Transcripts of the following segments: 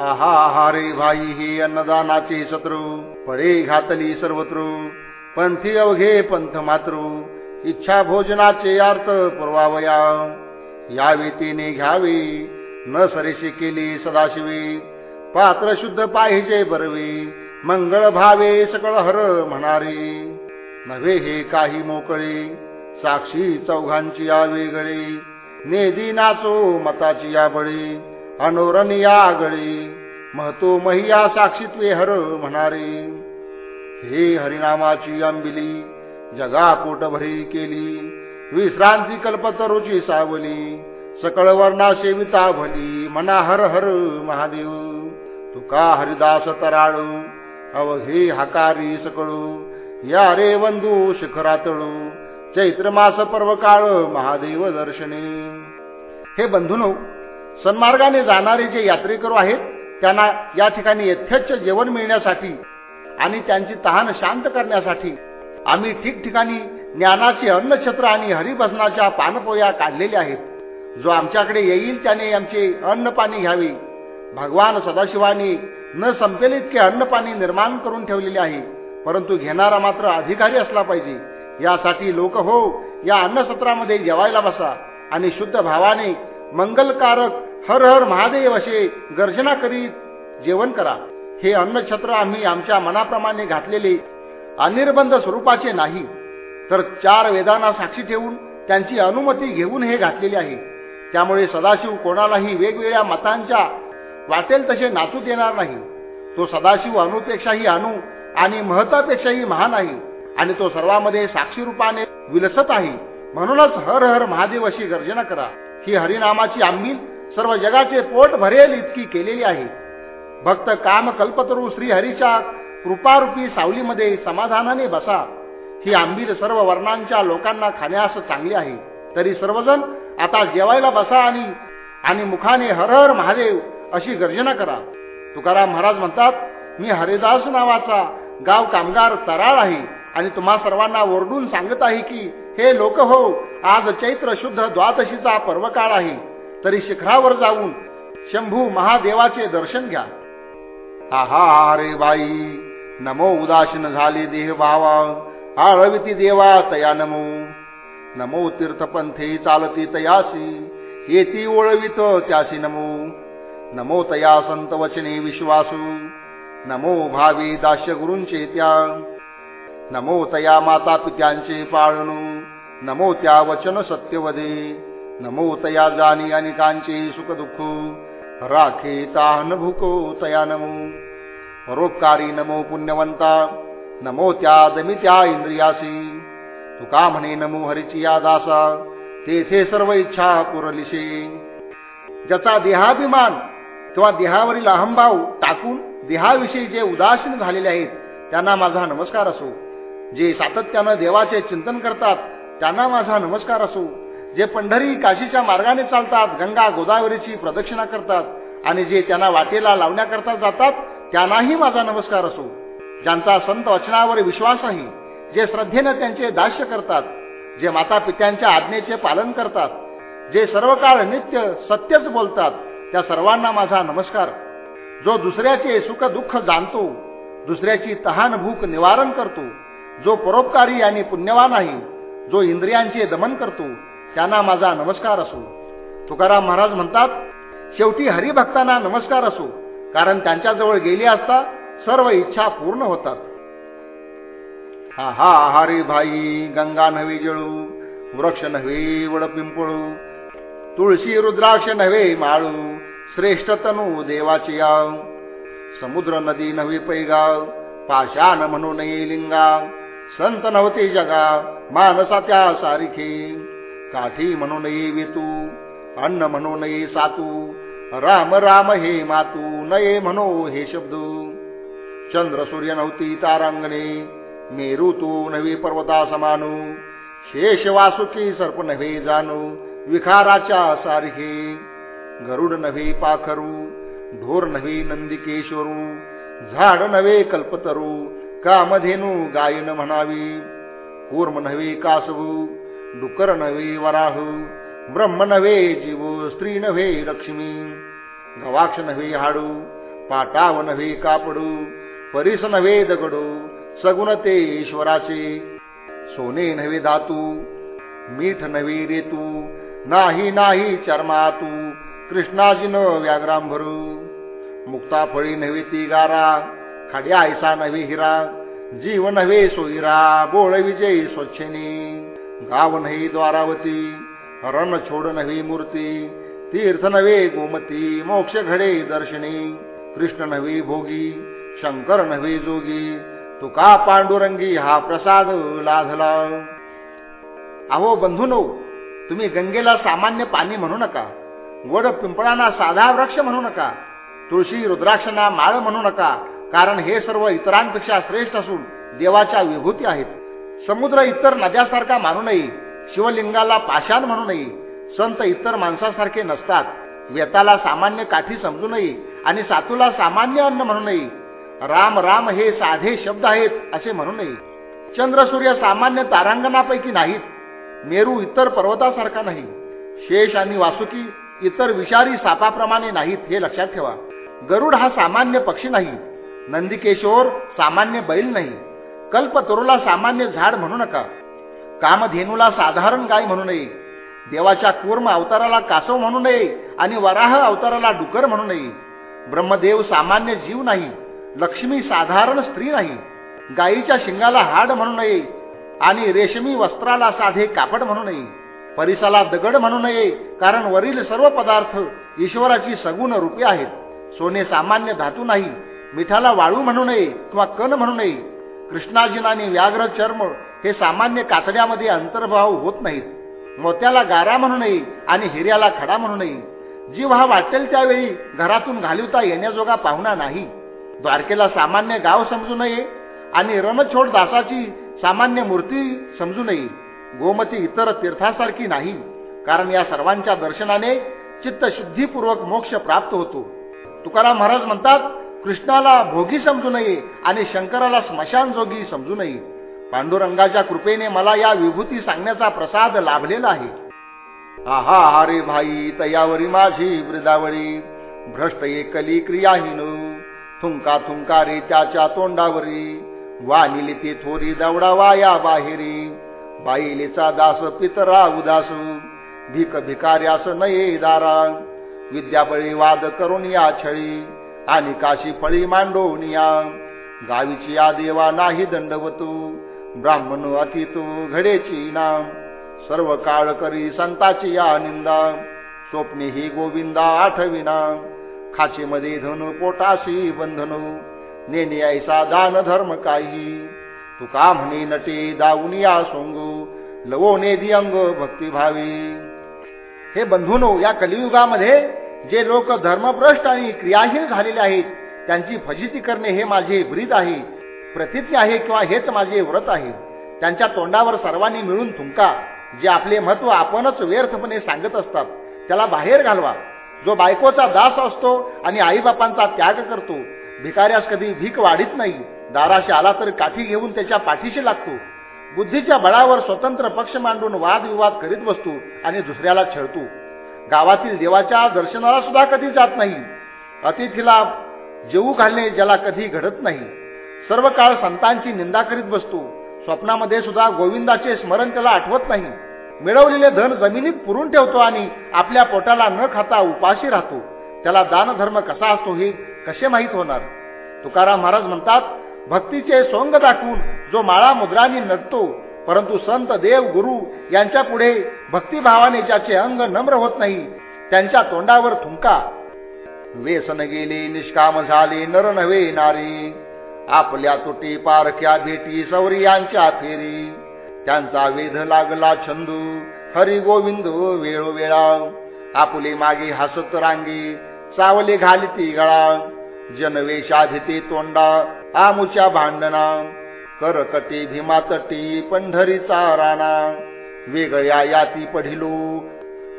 आहा रे भाई हे अन्नदानाचे शत्रू. परे घातली सर्वत्र. पंथी अवघे पंथ मातृ. इच्छा भोजनाचे अर्थ पुरवावया. या वेतीने घ्यावे. न सरेशी केली सदाशिवी. पात्र शुद्ध पाहिजे बरवे. मंगळ भावे सकळ हर म्हणारे. नव्हे हे काही मोकळे. साक्षी चौघांची या वेगळे नेदी नाचो मताची या बळी. अनोरण या आगळी महतो महिया साक्षीत्वे हर म्हणारे. हे हरिनामाची अंबिली जगा पोटभरी केली. विश्रांती कल्पतरुची सावली सकळ वर्णा सेविता भली मना हर हर महादेव. तुका हरिदास तराळू अवघे हकारी सकळू या रे बंधू शिखरातळू चैत्र मास पर्व काळ महादेव दर्शने. हे बंधुनो सन्मार्गाने जाणारे जे यात्रेकरू आहेत त्यांना या ठिकाणी यथेच्छ जेवण मिळण्यासाठी आणि त्यांची तहान शांत करण्यासाठी आम्ही ठिकठिकाणी ज्ञानाचे अन्नछत्र आणि हरिभजनाच्या पानपोया काढलेल्या आहेत. जो आमच्याकडे येईल त्याने आमचे अन्न पाणी घ्यावे. भगवान सदाशिवाने न संपेल इतके अन्न पाणी निर्माण करून ठेवलेले आहे परंतु घेणारा मात्र अधिकारी असला पाहिजे. यासाठी लोक हो या अन्नसत्रामध्ये जेवायला बसा आणि शुद्ध भावाने मंगलकारक हर हर महादेव असे गर्जना करीत जेवण करा. हे अन्नछत्र आम्ही आमच्या मनाप्रमाणे घातलेले अनिर्बंध स्वरूपाचे नाही. तर चार वेदांना साक्षी ठेवून त्यांची अनुमती घेऊन हे घातलेले आहे. त्यामुळे सदाशिव कोणालाही वेगवेगळ्या मतांच्या वाटेल तसे नाचू देणार नाही. तो सदाशिव अणुपेक्षाही अणू आणि महत्वापेक्षाही महान आहे आणि तो सर्वांमध्ये साक्षी रूपाने विलसत आहे. म्हणूनच हर हर महादेव अशी गर्जना करा. ही हरिनामाची आंबील सर्व जगाचे पोट भरेल इतकी केलेली आहे. भक्त काम कल्पतरू श्रीहरीच्या कृपारूपी सावलीमध्ये समाधानाने बसा. ही आंबील सर्व वर्णांच्या लोकांना खाण्यास चांगली आहे. तरी सर्वजण आता जेवायला बसा आणि आणि मुखाने हर हर महादेव अशी गर्जना करा. तुकाराम महाराज म्हणतात मी हरिदास नावाचा गाव कामगार तराळ आहे आणि तुम्हा सर्वांना ओरडून सांगत आहे की हे लोक हो आज चैत्र शुद्ध द्वादशीचा पर्वकाळ आहे. तरी शिखरावर जाऊन शंभू महादेवाचे दर्शन घ्या. आहा रे बाई नमो उदासीन झाले देह भावा आळविती देवा तया नमो. नमो तीर्थपंथे चालती तयासी येती ओळवित त्यासी नमो. नमो तया संत वचने विश्वासू नमो भावी दास्य गुरूंचे त्या. नमो तया माता पित्यांचे पाळणू नमो त्या वचन सत्यवदे. नमो तया जाणी अनिकांचे सुख दुःख. राखे ताहन भुको तया नमो. परोपकारी नमो पुण्यवंता. नमो त्या दमित्या इंद्रियासी. तुका म्हणे नमो हरिची या दासा तेथे सर्व इच्छा पुरलिशे. ज्याचा देहाभिमान किंवा देहावरील अहंभाव टाकून देहाविषयी जे उदासीन झालेले आहेत त्यांना माझा नमस्कार असो. जे सातत्यानं देवाचे चिंतन करतात त्यांना माझा नमस्कार असो. जे पंढरी काशीच्या मार्गाने चालतात गंगा गोदावरीची प्रदक्षिणा करतात आणि जे त्यांना वाटेला लावण्याकरता जातात त्यांनाही माझा नमस्कार असो. ज्यांचा संत वचनावर विश्वास आहे जे श्रद्धेनं त्यांचे दास्य करतात जे माता पित्यांच्या आज्ञेचे पालन करतात जे सर्व काळ नित्य सत्यच बोलतात त्या सर्वांना माझा नमस्कार. जो दुसऱ्याचे सुख दुःख जाणतो दुसऱ्याची तहान भूक निवारण करतो जो परोपकारी आणि पुण्यवान आहे जो इंद्रियांचे दमन करतो त्यांना माझा नमस्कार असो. तुकाराम महाराज म्हणतात शेवटी हरिभक्तांना नमस्कार असो कारण त्यांच्याजवळ गेले असता सर्व इच्छा पूर्ण होतात. हा हा हरी भाई गंगा नव्हे जळू वृक्ष नव्हे वड पिंपळू तुळशी रुद्राक्ष नव्हे माळू श्रेष्ठ तनू देवाची आव समुद्र नदी नव्हे पैगाव पाषाण म्हणून नये लिंगा संत नव्हते जगा मानसा त्या सारिखे. काठी म्हणून नये वेतू अन्न म्हणून नये सातू राम राम हे मातू नये म्हणो हे शब्द. चंद्र सूर्य नव्हती तारांगणे मेरू तू नवी पर्वता समानू शेष वासुकी सर्प नव्हे जाणू विखाराच्या सारखे. गरुड नव्हे पाखरू ढोर नव्हे नंदिकेश्वरू झाड नव्हे कल्पतरू कामधेनू गायन म्हणावी. कूर्म नव्हे कासवू डुकर नव्हे वराहू ब्रह्म नव्हे जीव स्त्री नव्हे लक्ष्मी गवाक्ष नव्हे हाडू पाटाव नव्हे कापडू परिस नव्हे दगडू सगुण ते ईश्वराचे सोने नव्हे धातू मीठ नव्हे रेतू नाही नाही चर्मातू कृष्णाजीन व्याग्रांभरू मुक्ता फळी नव्हे ती गारा खाड्या ऐसा नव्हे हिरा जीव नव्हे सोयीरा बोळ विजयी स्वच्छनी गाव नाही द्वारावती रण छोड नव्हे मूर्ती तीर्थ नव्हे गोमती मोक्ष घडे दर्शनी कृष्ण नव्हे भोगी शंकर नव्हे जोगी तुका पांडुरंगी हा प्रसाद लाधला. अहो बंधुनो तुम्ही गंगेला सामान्य पाणी म्हणू नका वड पिंपळांना साधा वृक्ष म्हणू नका तुळशी रुद्राक्षांना माळ म्हणू नका कारण हे सर्व इतरांपेक्षा श्रेष्ठ असून देवाच्या विभूती आहेत. समुद्र इतर नद्यासारखा मानू नये शिवलिंगाला पाषाण म्हणू नये संत इतर माणसासारखे नसतात. व्यताला सामान्य काठी समजू नये आणि सातूला सामान्य अन्न म्हणू नये. राम राम हे साधे शब्द आहेत असे म्हणू नये. चंद्र सूर्य सामान्य तारांगणापैकी नाहीत. मेरू इतर पर्वतासारखा नाही. शेष आणि वासुकी इतर विषारी सापाप्रमाणे नाहीत हे लक्षात ठेवा. गरुड हा सामान्य पक्षी नाही. नंदिकेशोर सामान्य बैल नाही. कल्पतरूला सामान्य झाड म्हणू नका. कामधेनूला साधारण गाय म्हणू नये. देवाच्या कूर्म अवताराला कासव म्हणू नये आणि वराह अवताराला डुकर म्हणू नये. ब्रह्मदेव सामान्य जीव नाही लक्ष्मी साधारण स्त्री नाही. गायीच्या शिंगाला हाड म्हणू नये आणि रेशमी वस्त्राला साधे कापड म्हणू नये. परिसाला दगड म्हणू नये कारण वरील सर्व पदार्थ ईश्वराची सगुण रूपे आहेत. सोने सामान्य धातू नाही मिठाला वाळू म्हणू नये किंवा कण म्हणू नये. कृष्णार्जुन आणि व्याघ्र चर्म हे सामान्य कातड्यामध्ये अंतर्भाव होत नाहीत. मोत्याला गारा म्हणू नये आणि हिऱ्याला खडा म्हणू नये. जीव हा वाटेल त्यावेळी घरातून घालवता येण्याजोगा पाहुणा नाही. द्वारकेला सामान्य गाव समजू नये आणि रणछोड दासाची सामान्य मूर्ती समजू नये. गोमती इतर तीर्थासारखी नाही कारण या सर्वांच्या दर्शनाने चित्तशुद्धीपूर्वक मोक्ष प्राप्त होतो. तुकाराम महाराज म्हणतात कृष्णाला भोगी समजू नये आणि शंकराला स्मशान जोगी समजू नये. पांडुरंगाच्या कृपेने मला या विभूती सांगण्याचा प्रसाद लाभलेला आहे. आहा अरे भाई तयावरी माझी वृदावरी. भ्रष्ट एकली क्रियाहीन थुंका थुंका रे त्याच्या तोंडावरी. वानिले ते थोरी दवडावा या बाहेरी. बाईलेचा दास पितरा उदास. भिक भिकार्यास नये दारा. विद्याबळी वाद करून या छळी. आणि काशी फळी मांडोनिया गावीची या देवा नाही दंडवतू ब्राह्मण अतितो घडेची नाम सर्व काळ करी संताची या निंदा स्वप्ने ही गोविंदा आठविना. खाचेमध्ये धनु पोटाशी बंधनु नेने ऐसा दान धर्म काही. तुका म्हणे नटे दाऊनिया सोंगू लवो लवोने अंग भक्तिभावी. हे बंधुनो या कलियुगामध्ये जे लोक धर्मभ्रष्ट आणि क्रियाहीन झालेले आहेत त्यांची फजिती करणे हे माझे ब्रीद आहे प्रतिज्ञा आहे किंवा हेच माझे व्रत आहे. त्यांच्या तोंडावर सर्वांनी मिळून थुंका जे आपले महत्त्व आपणच व्यर्थपणे सांगत असतात. त्याला बाहेर घालवा. जो बायकोचा दास असतो आणि आईबापांचा त्याग करतो भिकाऱ्यास कधी भीक वाढीत नाही. दाराशी आला तर काठी घेऊन त्याच्या पाठीशी लागतो. बुद्धीच्या बळावर स्वतंत्र पक्ष मांडून वादविवाद करीत बसतो आणि दुसऱ्याला छळतो. गावातील देवाच्या दर्शनाला सुद्धा कधी जात नाही. अतिथीला जेऊ घालणे ज्याला कधी घडत नाही. सर्व काळ संतांची निंदा करीत बसतो. स्वप्नामध्ये सुद्धा गोविंदाचे स्मरण त्याला आठवत नाही. मिळवलेले धन जमिनीत पुरून ठेवतो आणि आपल्या पोटाला न खाता उपाशी राहतो. त्याला दानधर्म कसा असतो हे कसे माहीत होणार? तुकाराम महाराज म्हणतात भक्तीचे सोंग दाखवून जो माळा मुद्रांनी नटतो परंतु संत देव गुरु यांच्या पुढे भक्तिभावाने ज्याचे अंग नम्र होत नाही त्यांच्या तोंडावर थुंका. वेसन गेले निष्काम झाले नर नव्हे नारी. आपल्या तुटी पारख्या भेटी सौरियांच्या फेरी. त्यांचा वेध लागला छंदू हरी गोविंद वेळोवेळा. आपुले मागे हसत रांगी सावले घालती गळा. जनवेशाधिते तोंडा आमुच्या भांडणा. करकटी भीमातटी पंढरीचा राणा वेगळ्या याती पढिलो.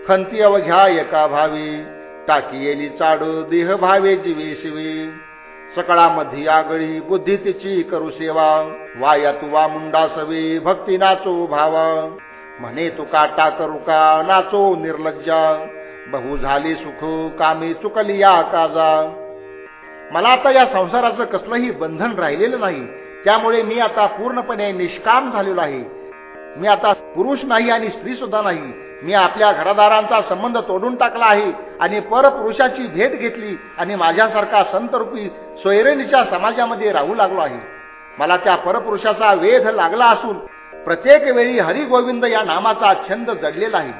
खंती अवघ्या एका भावी. टाकी येली चाड देह भावे जीवे शिवे. सकळामध्ये आगळी बुद्धी तिची करू सेवा. वाया तुवा मुंडा सवे भक्ती नाचो भावा. म्हणे तुका करू का नाचो निर्लज्जा. बहु झाली सुख कामी चुकली या काजा. मला आता या संसाराचं कसलंही बंधन राहिलेलं नाही. त्यामुळे मी आता पूर्णपणे निष्काम झालेलो आहे. मी आता पुरुष नाही आणि स्त्री सुद्धा नाही. मी आपल्या घरादारांचा संबंध तोडून टाकला आहे आणि परपुरुषाची भेट घेतली आणि माझ्यासारखा संतरूपी सोयरेनीच्या समाजामध्ये राहू लागलो आहे. मला त्या परपुरुषाचा वेध लागला असून प्रत्येक वेळी हरिगोविंद या नामाचा छंद जडलेला आहे.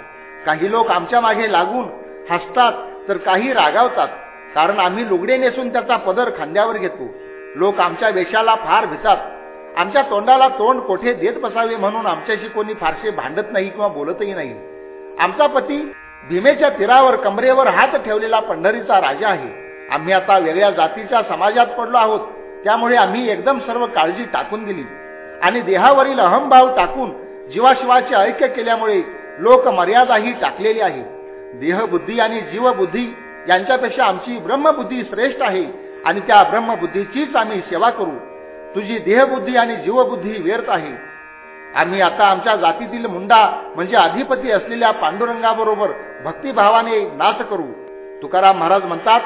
काही लोक आमच्या मागे लागून हसतात तर काही रागावतात. कारण आम्ही लुगडे नेसून त्याचा पदर खांद्यावर घेतो. लोक आमच्या वेशाला फार भितात. आमच्या तोंडाला तोंड कोठे देत बसावे म्हणून आमच्याशी कोणी फारसे भांडत नाही किंवा बोलतही नाही. आमचा पती भीमेच्या तीरावर कमरेवर हात ठेवलेला पंढरीचा राजा आहे. आम्ही आता वेगळ्या जातीच्या समाजात पडलो आहोत. त्यामुळे आम्ही एकदम सर्व काळजी टाकून दिली. आणि देहावरील अहमभाव टाकून जीवाशिवाचे ऐक्य केल्यामुळे लोक मर्यादाही टाकलेली आहे. देहबुद्धी आणि जीवबुद्धी यांच्यापेक्षा आमची ब्रह्मबुद्धी श्रेष्ठ आहे. आणि त्या ब्रह्मबुद्धीचीच आम्ही सेवा करू. तुझी देहबुद्धी आणि जीवबुद्धी व्यर्थ आहे. आम्ही आता आमच्या जातीतील मुंडा म्हणजे अधिपती असलेल्या पांडुरंगाबरोबर भक्तिभावाने नाच करू. तुकाराम महाराज म्हणतात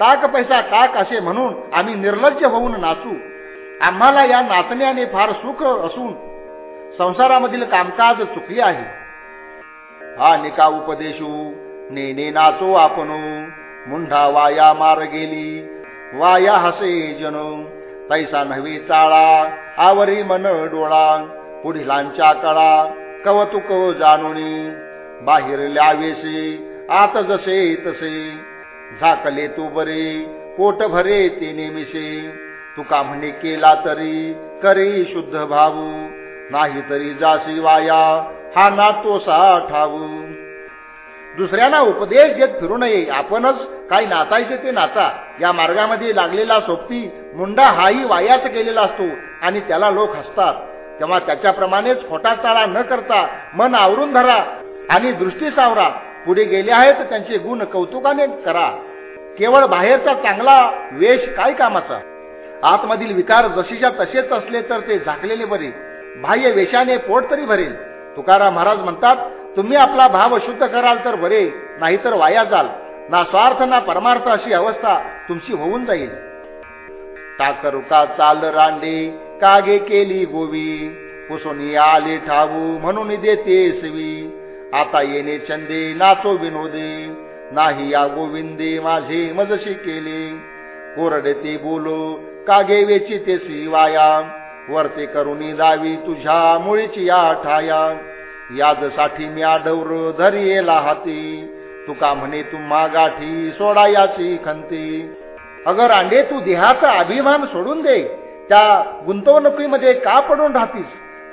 टाक पैसा टाक असे म्हणून आम्ही निर्लज्ज होऊन नाचू. आम्हाला या नाचण्याने फार सुख असून संसारामधील कामकाज चुकले आहे. हा निका उपदेशू नेने नाचो आपण. मुंढा वाया मार गेली वाया हसे जन तैसा नवी चाळा आवरी मन डोळा. पुढिलांच्या कळा कवतुक जाणुनी. बाहेर ल्यावेसे आत जसे तसे. झाकले तू बरे पोट भरे ते नेमिसे. तुका म्हणे केला तरी करी शुद्ध भाऊ नाही तरी जासी वाया हा नातोसा ठावू. दुसऱ्यांना उपदेश देत फिरू नये. आपणच काही नाचायचे ते नाचा या मार्गामध्ये लागलेला सोबती मुंडा हाही वायाच केलेला असतो आणि त्याला लोक हसतात. तेव्हा त्याच्याप्रमाणेच खोटा चाळा न करता मन आवरून धरा आणि दृष्टी सावरा. पुढे गेले आहेत त्यांचे गुण कौतुकाने करा. केवळ बाहेरचा चांगला वेश काय कामाचा? आतमधील विकार जशीच्या तसेच असले तर ते झाकलेले बरे. बाह्य वेशाने पोट तरी भरेल. तुकाराम महाराज म्हणतात तुम्ही आपला भाव शुद्ध कराल तर बरे नाहीतर वाया जाल. ना स्वार्थ ना परमार्थ अशी अवस्था तुमची होऊन जाईल. टाकरुका चाल रांडे कागे केली गोवी. पुसोनी आले ठाऊ म्हणून देते सवी. आता येणे चंदे नाचो विनोदे. नाही या गोविंदे माझे मजशी केले. कोरडे ते बोलो कागे वेची ते वाया वरते करुणी दावी तुझ्या मुळीची या ठाया. यादसाठी मी आढवर धरी येला हाती. तुका म्हणे तुम्हा गाठी सोडा याची खंती. अगर अंडे तू देहाचा अभिमान सोडून दे त्या गुंतवणुकीमध्ये का पडून राहतीस?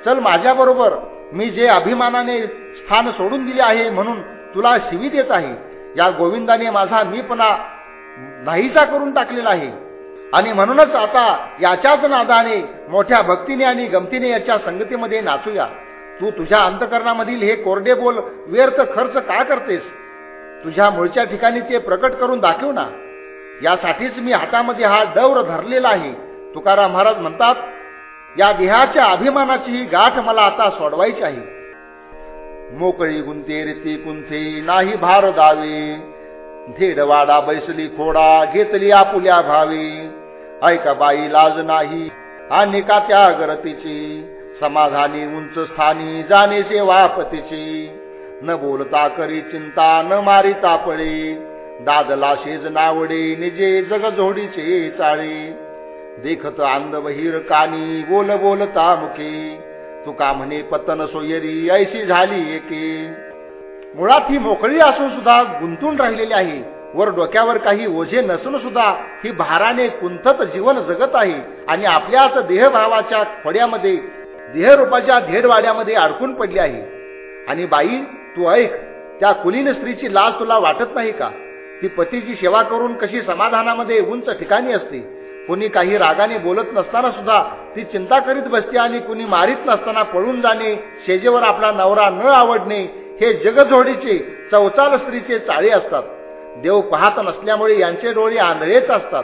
चल माझ्या बरोबर. मी जे अभिमानाने स्थान सोडून दिले आहे म्हणून तुला शिवी देत आहे. या गोविंदाने माझा मीपणा नाहीसा करून टाकलेला आहे. आणि म्हणूनच आता याच्याच नादाने मोठ्या भक्तीने आणि गमतीने याच्या संगतीमध्ये नाचूया. तू तुझ्या अंतकरणामधील हे कोरडे बोल व्यर्थ खर्च का करतेस? तुझ्या मूळच्या ठिकाणी ते प्रकट करून दाखव ना. यासाठीच मी हातामध्ये हा डवर धरलेला आहे. तुकाराम महाराज म्हणतात या देहाच्या अभिमानाची ही गाठ मला आता सोडवायची आहे. मोकळी गुंते रीती कुंथे नाही भार दावे धेडवाडा बैसली खोडा घेतली आपुल्या भावे. ऐका बाई लाज नाही. आणि का त्या गरतीची समाधानी उंच स्थानी जाणे सेवापतीची न बोलता करी चिंता न मारी तापळे. दादला शेज नावडे निजे जगजोडीचे चाळी. देखत आंद बहिर कानी बोल बोलता मुखी. तुका म्हणे पतन सोयरी ऐशी झाली एके. मुळात ही मोकळी असून सुद्धा गुंतून राहिलेली आहे. वर डोक्यावर काही ओझे नसून सुद्धा ही भाराने कुंथत जीवन जगत आहे. आणि आपल्याच देहभावाच्या फड्यामध्ये देहरूपाच्या धेडवाड्यामध्ये अडकून पडली आहे. आणि बाई तू ऐक त्या कुलीन स्त्रीची लाज तुला वाटत नाही का? ती पतीची सेवा करून कशी समाधानामध्ये उंच ठिकाणी असते? कुणी काही रागाने बोलत नसताना सुद्धा ती चिंता करीत बसते आणि कुणी मारीत नसताना पळून जाणे शेजेवर आपला नवरा न आवडणे हे जगझोडीचे चौचाल स्त्रीचे चाळे असतात. देव पाहत नसल्यामुळे यांचे डोळे आंधळेच असतात.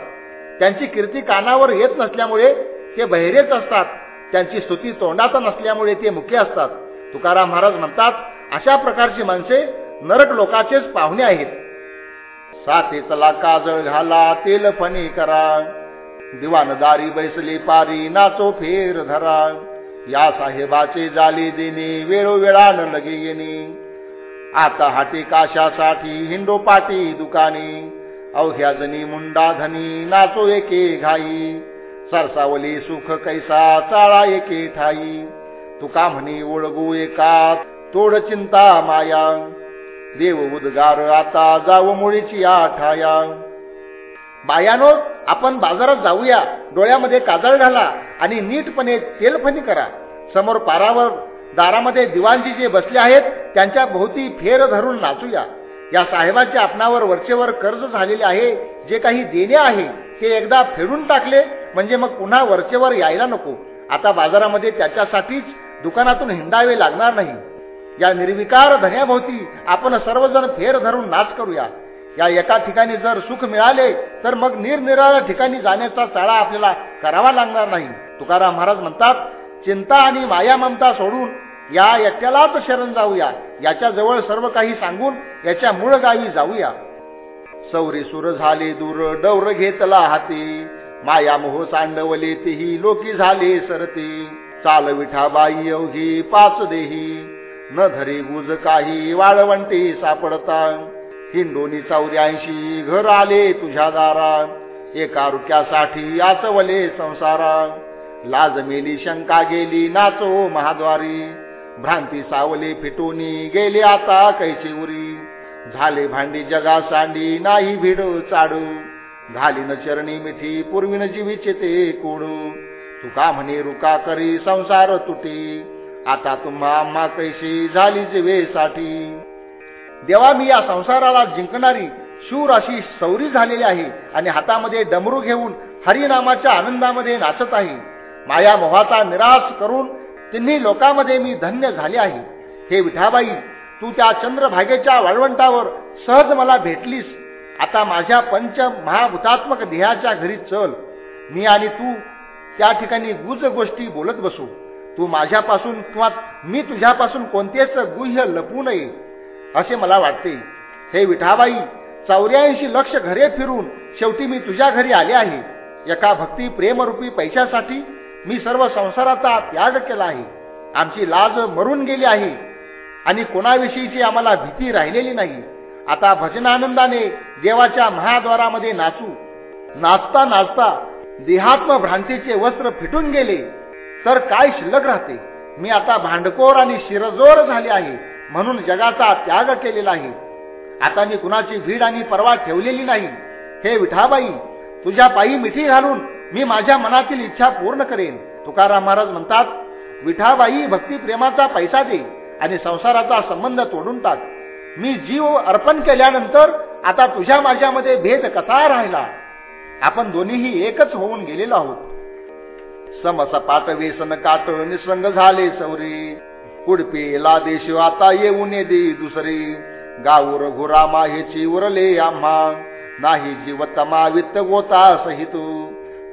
त्यांची कीर्ती कानावर येत नसल्यामुळे ते बहिरेच असतात. त्यांची स्तुती तोंडात नसल्यामुळे ते मुख्य असतात. तुकाराम महाराज म्हणतात अशा प्रकारची माणसे नरक लोकाचेच पाहुणे आहेत. साथीतला चला काजळ घाला तेल फणी करा. दिवानदारी बैसली पारी नाचो फेर धरा. या साहेबाचे जाली देणे वेळोवेळा न लगे येणे. आता हाटी काशासाठी हिंडो पाटी दुकानी. अवघ्या जनी मुंडा धनी नाचो एके घाई. सरसावली सुख कैसा चाळा एके ठाई. तुका म्हणी ओळगू एका तोड चिंता माया. देव उद्गार आता जाव मुळीची आठाया. बायानो आपण बाजारात जाऊया. डोळ्यामध्ये काजळ घाला आणि नीटपणे तेलफणी करा. समोर पारावर दारामध्ये दिवाणजी जे बसले आहेत त्यांच्या भोवती फेर धरून नाचूया. या साहेबांचे आपणावर वरचेवर कर्ज झालेले आहे जे काही देणे आहे ते एकदा फेडून टाकले म्हणजे मग पुन्हा वरचेवर यायला नको. आता बाजारामध्ये त्याच्यासाठीच दुकानातून हिंडावे लागणार नाही. या निर्विकार धन्याभोवती आपण सर्वजण फेर धरून नाच करूया. या एका ठिकाणी जर सुख मिळाले तर मग निरनिराळ्या ठिकाणी जाण्याचा चाळा आपल्याला करावा लागणार नाही. तुकाराम महाराज म्हणतात चिंता आणि माया ममता सोडून या एकट्यालाच शरण जाऊया. याच्या जवळ सर्व काही सांगून याच्या मूळ गावी जाऊया. सौरी सुर झाले दूर डौर घेतला हाती. मायामोह सांडवले तेही लोकी झाले सरते. चाल विठाबाई अवघी पाच देही. न धरी गुज काही वाळवंटी सापडता. हिंडोनी चौऱ्याऐंशी घर आले तुझ्या दारा. एका रुक्यासाठी आचवले संसारा. लाज मेली शंका गेली नाचो महाद्वारी. भ्रांती सावले फिटोनी गेले आता कैची उरी झाले भांडी जगा सांडी नाही भिड चाडू. घाली न चरणी मिठी पूर्वीन जीवीचे ते कोडू. तुका म्हणे रुका करी संसार तुटी. आता तुम्हा आम्हा कैशी झाली जीवेसाठी. देवा मी या संसाराला जिंकणारी शूर अशी सौरी झालेली आहे आणि हातामध्ये डमरू घेऊन हरिनामाच्या आनंदामध्ये नाचत आहे. माया मोहाचा निराश करून तिन्ही लोकांमध्ये मी धन्य झाले आहे. हे विठाबाई तू त्या चंद्रभागेच्या वाळवंटावर सहज मला भेटलीस. आता माझ्या पंच महाभूतात्मक देहाच्या घरी चल. मी आणि तू त्या ठिकाणी गुज गोष्टी बोलत बसू. तू माझ्यापासून किंवा मी तुझ्यापासून कोणतेच गुह्य लपू नये असे मला वाटते. हे विठाबाई चौऱ्याऐंशी लक्ष घरे फिरून शेवटी मी तुझ्या घरी आले आहे. एका भक्ती प्रेमरूपी पैशासाठी मी सर्व संसाराचा त्याग केला आहे. आमची लाज मरून गेली आहे आणि कोणाविषयीची आम्हाला भीती राहिलेली नाही. आता भजनानंदाने देवाच्या महाद्वारामध्ये नाचू. नाचता नाचता देहात्म भ्रांतीचे वस्त्र फिटून गेले. तर काय शिल्लक राहते? मी आता भांडकोर आणि शिरजोर झाले आहे म्हणून जगाचा त्याग केलेला आहे. आता मी कुणाची भीड आणि परवा ठेवलेली नाही. हे विठाबाई तुझ्या पायी मिठी घालून मी माझ्या मनातील इच्छा पूर्ण करेन. तुकाराम महाराज म्हणतात विठाबाई भक्ती प्रेमाचा पैसा दे आणि संसाराचा संबंध तोडून टाक. मी जीव अर्पण केल्यानंतर आता तुझ्या माझ्यामध्ये भेद कसा राहिला? आपण दोन्हीही एकच होऊन गेलेलो आहोत. समसपात व्यसन काट निसंग झाले सौरी. कुडपे लादेश आता येऊन दे दुसरी. गाऊर घुरा माहेची उरले आम्हा. नाही जीवतमा वित्त गोता सहित.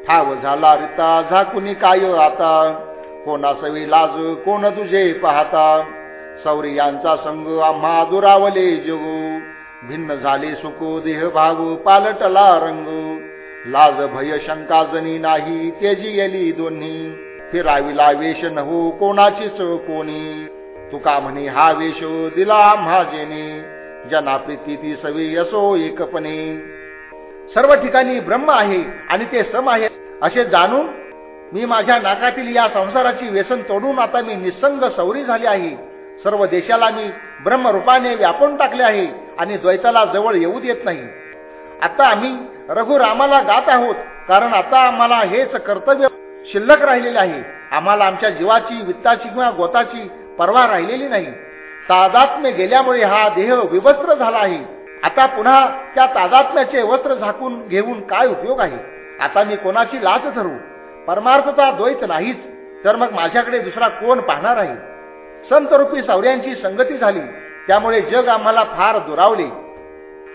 ठाव झाला रिता झाकुनी काय आता? कोणा सवी लाज कोण तुझे पाहता? सौरी यांचा संग आम्हा दुरावले जगू भिन्न झाले सुको देह भागू पालटला रंग. लाज भय शंका जनी नाही तेजी येली दोन्ही. फिराविला वेश न हो कोणाचीच कोणी. तुका म्हणे हा वेश दिला आम्हा जेने. जना प्रीती ती सवी असो एकपणे. सर्व ठिकाणी ब्रह्म आहे आणि ते सम आहे असे जाणून मी माझ्या नाकातील या संसाराची व्यसन तोडून आता मी निसंग सौरी झाली आहे. सर्व देशाला मी ब्रह्मरूपाने व्यापून टाकले आहे आणि द्वैताला जवळ येऊ देत नाही. आता आम्ही रघुरामाला गात आहोत कारण आता आम्हाला हेच कर्तव्य शिल्लक राहिलेले आहे. आम्हाला आमच्या जीवाची वित्ताची किंवा गोताची पर्वा राहिलेली नाही. तादात्म्य गेल्यामुळे हा देह विवस्त्र झाला आहे. आता पुन्हा त्या तादात्म्याचे वस्त्र झाकून घेऊन काय उपयोग आहे? आता मी कोणाची लाच धरू? परमार्थता द्वैत नाहीच तर मग माझ्याकडे दुसरा कोण पाहणार आहे? संतरूपी सावऱ्यांची संगती झाली. त्यामुळे जग आम्हाला फार दुरावले.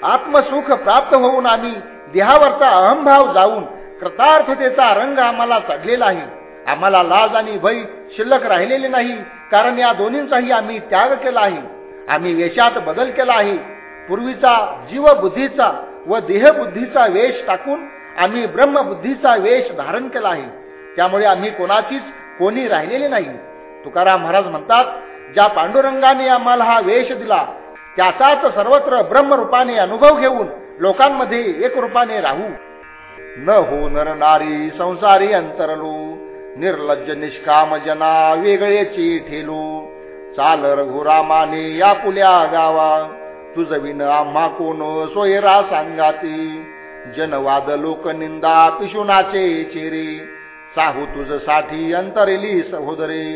आत्मसुख प्राप्त होऊन आम्ही देहावरचा अहमभाव जाऊन कृतार्थतेचा रंग आम्हाला चढलेला आहे. आम्हाला लाज आणि भय शिल्लक राहिलेले नाही कारण या दोन्हींचाही आम्ही त्याग केला आहे. आम्ही वेशात बदल केला आहे. पूर्वीचा जीव बुद्धीचा व देहबुद्धीचा वेश टाकून आम्ही ब्रह्मबुद्धीचा वेश धारण केला आहे. त्यामुळे आम्ही कोणाचीच कोणी राहिलेले नाही. तुकाराम महाराज म्हणतात ज्या पांडुरंगाने आम्हाला हा वेश दिला त्याचाच सर्वत्र ब्रह्मरूपाने अनुभव घेऊन लोकांमध्ये एक रूपाने राहू. न हो नर नारी संसारी अंतरलो निर्लज्ज निष्काम जना वेगळेची ठेलो चाल रघुरामाने या पुल्या गावा तुझ विन आम्हा कोण सोयरा सांगाती. जनवाद लोकनिंदा पिशुनाचे चेरे साहू तुझसाठी अंतरेली सहोदरे.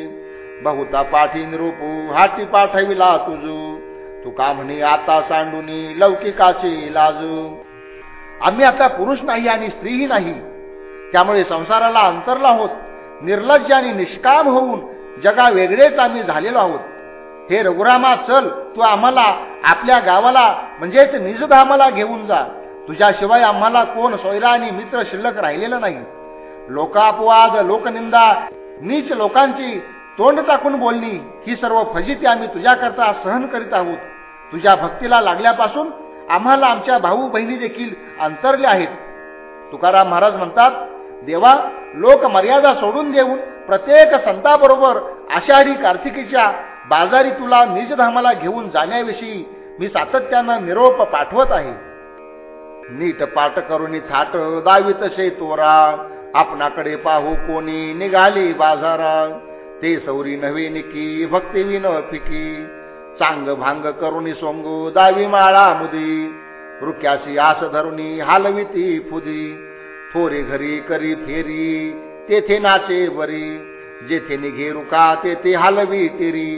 बहुता पाठी निरूपू हाती पाठविला तुझू तुका म्हणे आता सांडूनी लौकिकाची लाजू. आम्ही आता पुरुष नाही आणि स्त्रीही नाही. त्यामुळे संसाराला अंतरला आहोत. निर्लज्ज आणि निष्काम होऊन जगा वेगळेच आम्ही झालेलो आहोत. हे रघुरामा चल तू आम्हाला आपल्या गावाला म्हणजेच निजधामाला घेऊन जा. तुझ्याशिवाय आम्हाला कोण सोयरा आणि मित्र शिल्लक राहिलेलं नाही. लोकापवाद लोकनिंदा नीच लोकांची तोंड टाकून बोलणी ही सर्व फजिती आम्ही तुझ्याकरता सहन करीत आहोत. तुझ्या भक्तीला लागल्यापासून आम्हाला आमच्या भाऊ बहिणी देखील अंतरले आहेत. तुकाराम महाराज म्हणतात देवा लोक मर्यादा सोडून देऊन प्रत्येक संताबरोबर आषाढी कार्तिकीच्या बाजारी तुला निजधामाला घेऊन जाण्याविषयी मी सातत्यानं निरोप पाठवत आहे. नीट पाठ करून थाट दावीत शे तोरा. आपणाकडे पाहू कोणी निघाली बाजारा ते सौरी नव्हे निकी भक्ती विन फिकी. चांग भांग करुणी सोंगू दावी माळा मुदी. रुक्यासी आस धरुणी हालविती फुदी. थोरे घरी करी फेरी तेथे नाचे बरी जेथे निघे रुका तेथे हालवी तेरी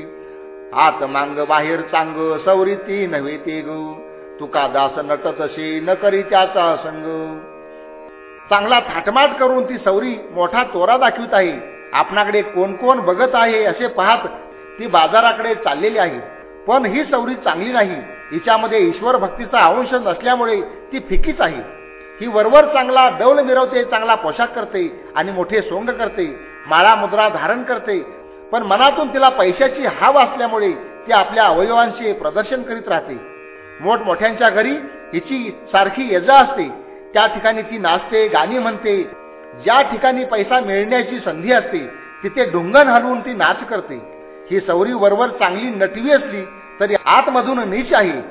आत मांग बाहेर चांग सौरी ती नव्हे ते गो तुका दास नट तसे न करी त्याचा संग. चांगला थाटमाट करून ती सौरी मोठा तोरा दाखवित आहे. आपणाकडे कोण कोण बघत आहे असे पाहत ती बाजाराकडे चाललेली आहे. पण ही सवरी चांगली नाही. हिच्यामध्ये ईश्वर भक्तीचा अंश नसल्यामुळे ती फिकीच आहे. ही वरवर चांगला डौल मिरवते चांगला पोशाख करते आणि मोठे सोंग करते माळा मुद्रा धारण करते. पण मनातून तिला पैशाची हाव असल्यामुळे ती आपल्या अवयवांचे प्रदर्शन करीत राहते. मोठमोठ्यांच्या घरी हिची सारखी यजा असते. त्या ठिकाणी ती नाचते गाणी म्हणते ज्या ठिकाणी पैसा मिळण्याची संधी असते तिथे ढुंगण हलवून ती नाच करते. ही सौरी वरवर चांगली नटवी असली तरी आतमधून नीच आहे.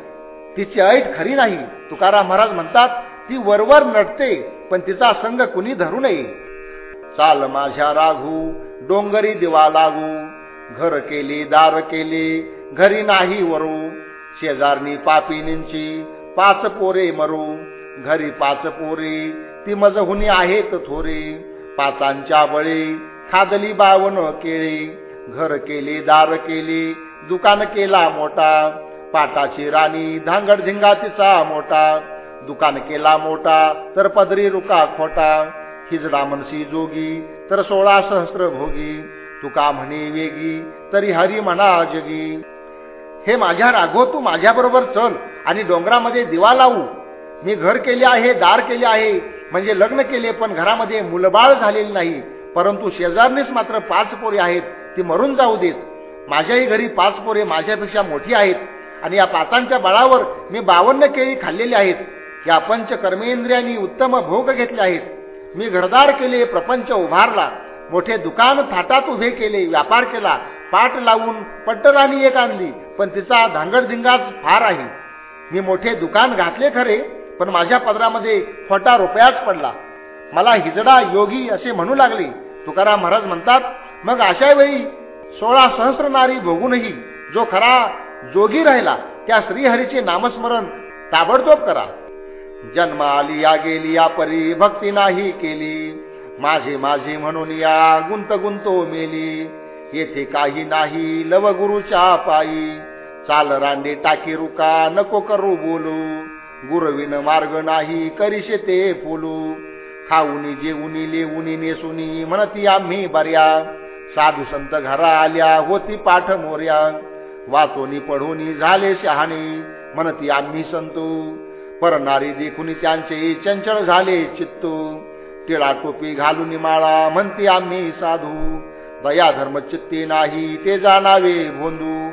तिची ऐट खरी नाही. तुकाराम महाराज म्हणतात ती वरवर नटते पण तिचा संग कुणी धरू नये. चाल माझ्या राघू डोंगरी दिवा लागू. घर केले दार केले घरी नाही वरू. शेजारनी पापिनींची पाच पोरे मरू. घरी पाच पोरी. ती मजहुनी आहेत थोरी. पाचांच्या बळी खादली बावन केळी. घर केले दार केले दुकान केला मोठा. पाटाची राणी धांगड झिंगा तिचा मोठा. दुकान केला मोठा तर पदरी रुका खोटा. हिजडा मनसी जोगी तर सोळा सहस्र भोगी. तुका म्हणे वेगी तरी हरी म्हणा जगी. हे माझ्या राघो तू माझ्याबरोबर चल आणि डोंगरामध्ये दिवा लावू. मी घर केले आहे दार केले आहे. म्हणजे लग्न केले पण घरामध्ये मुलबाळ झालेली नाही. परंतु शेजारणीच मात्र पाच पोरे आहेत ती मरून जाऊ देत. माझ्याही घरी पाच पोरे माझ्यापेक्षा मोठी आहेत. आणि या पाचांच्या बळावर मी बावन्न केळी खाल्लेली आहेत. या पंच कर्मेंद्रियांनी उत्तम भोग घेतले आहेत. मी घरदार केले प्रपंच उभारला. मोठे दुकान थाटात उभे केले व्यापार केला. पाट लावून पट्टराणी एक आणली पण तिचा धांगडधिंगाच फार आहे. मी मोठे दुकान घातले खरे पण माझ्या पदरामध्ये फटा रुपयाच पडला. मला हिजडा योगी असे म्हणू लागले. तुकाराम महाराज म्हणतात मग अशा वेळी सोळा सहस्र नारी भोगूनही जो खरा जोगी राहिला त्या श्रीहरीचे नामस्मरण ताबडतोब करा. जन्म आली या गेली या परी भक्ती नाही केली. माझे माझे म्हणून या गुंत गुंतो मेली. येथे काही नाही लवगुरुच्या पायी. चाल रांडे टाकी रुका नको करू बोलू. गुरविन मार्ग नाही करीशे ते फुलू. खाऊनी जेऊनी लेऊनी नेसुनी म्हणती आम्ही बऱ्या. साधू संत घरा आल्या होती पाठ मोर्या. वाचोनी पढोनी झाले शहाणे म्हणती आम्ही संतू. परनारी देखुनी त्यांचे चंचल झाले चित्तू. टिळा टोपी घालून माळा म्हणती आम्ही साधू. दया धर्म चित्ते नाही ते जाणावे भोंदू.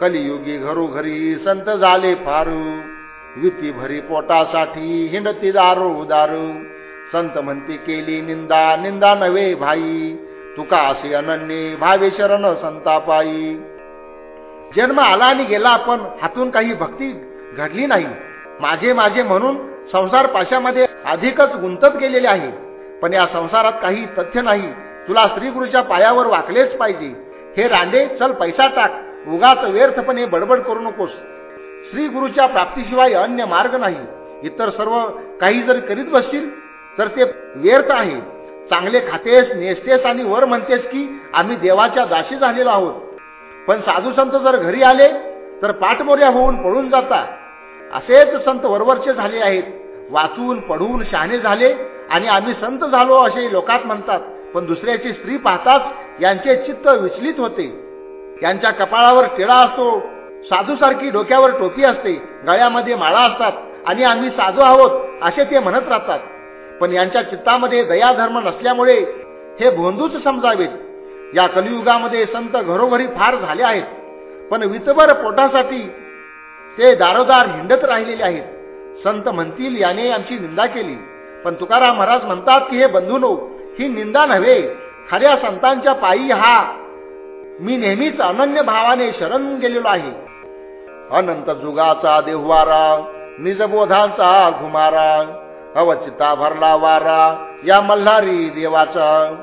कलियुगी घरोघरी संत झाले फारू. विती भरी पोटासाठी हिंडती दारू दारू. संत म्हणती केली निंदा निंदा नव्हे भाई. तुका असे अनन्य भावे शरण संतापाई. जन्म आला आणि गेला पण हातून काही भक्ती घडली नाही. माझे माझे म्हणून संसार पाशामध्ये अधिकच गुंतत गेलेले आहे. पण या संसारात काही तथ्य नाही. तुला श्रीगुरूच्या पायावर वाकलेच पाहिजे. हे रांडे चल पैसा टाक. उगाच व्यर्थपणे बडबड करू नकोस. श्री गुरुच्या प्राप्तीशिवाय अन्य मार्ग नाही. इतर सर्व काही जर करीत बसशील तर ते व्यर्थ आहे. चांगले खातेस नेसतेस आणि वर म्हणतेस की आम्ही देवाच्या दाशी झालेलो आहोत. पण साधू संत जर घरी आले तर पाठमोऱ्या होऊन पळून जाता. असेच संत वरवरचे झाले आहेत. वाचून पढून शहाणे झाले आणि आम्ही संत झालो असे लोकात म्हणतात. पण दुसऱ्याची स्त्री पाहताच यांचे चित्त विचलित होते. यांच्या कपाळावर टिळा असतो. साधूसारखी डोक्यावर टोपी असते गळ्यामध्ये माळा असतात आणि आम्ही साधू आहोत असे ते म्हणत राहतात. पण यांच्या चित्तामध्ये दयाधर्म नसल्यामुळे हे भोंदूच समजावेत. या कलियुगामध्ये संत घरोघरी फार झाले आहेत. पण वितभर पोटासाठी ते दारोदार हिंडत राहिलेले आहेत. संत म्हणतील याने आमची निंदा केली. पण तुकाराम महाराज म्हणतात की हे बंधूनो ही निंदा नव्हे. खऱ्या संतांच्या पायी हा मी नेहमीच अनन्य भावाने शरण गेलेलो आहे. अनंत जुगाचा देहवारा निजबोधांचा घुमारा अवचिता भरला वारा या मल्हारी देवाचा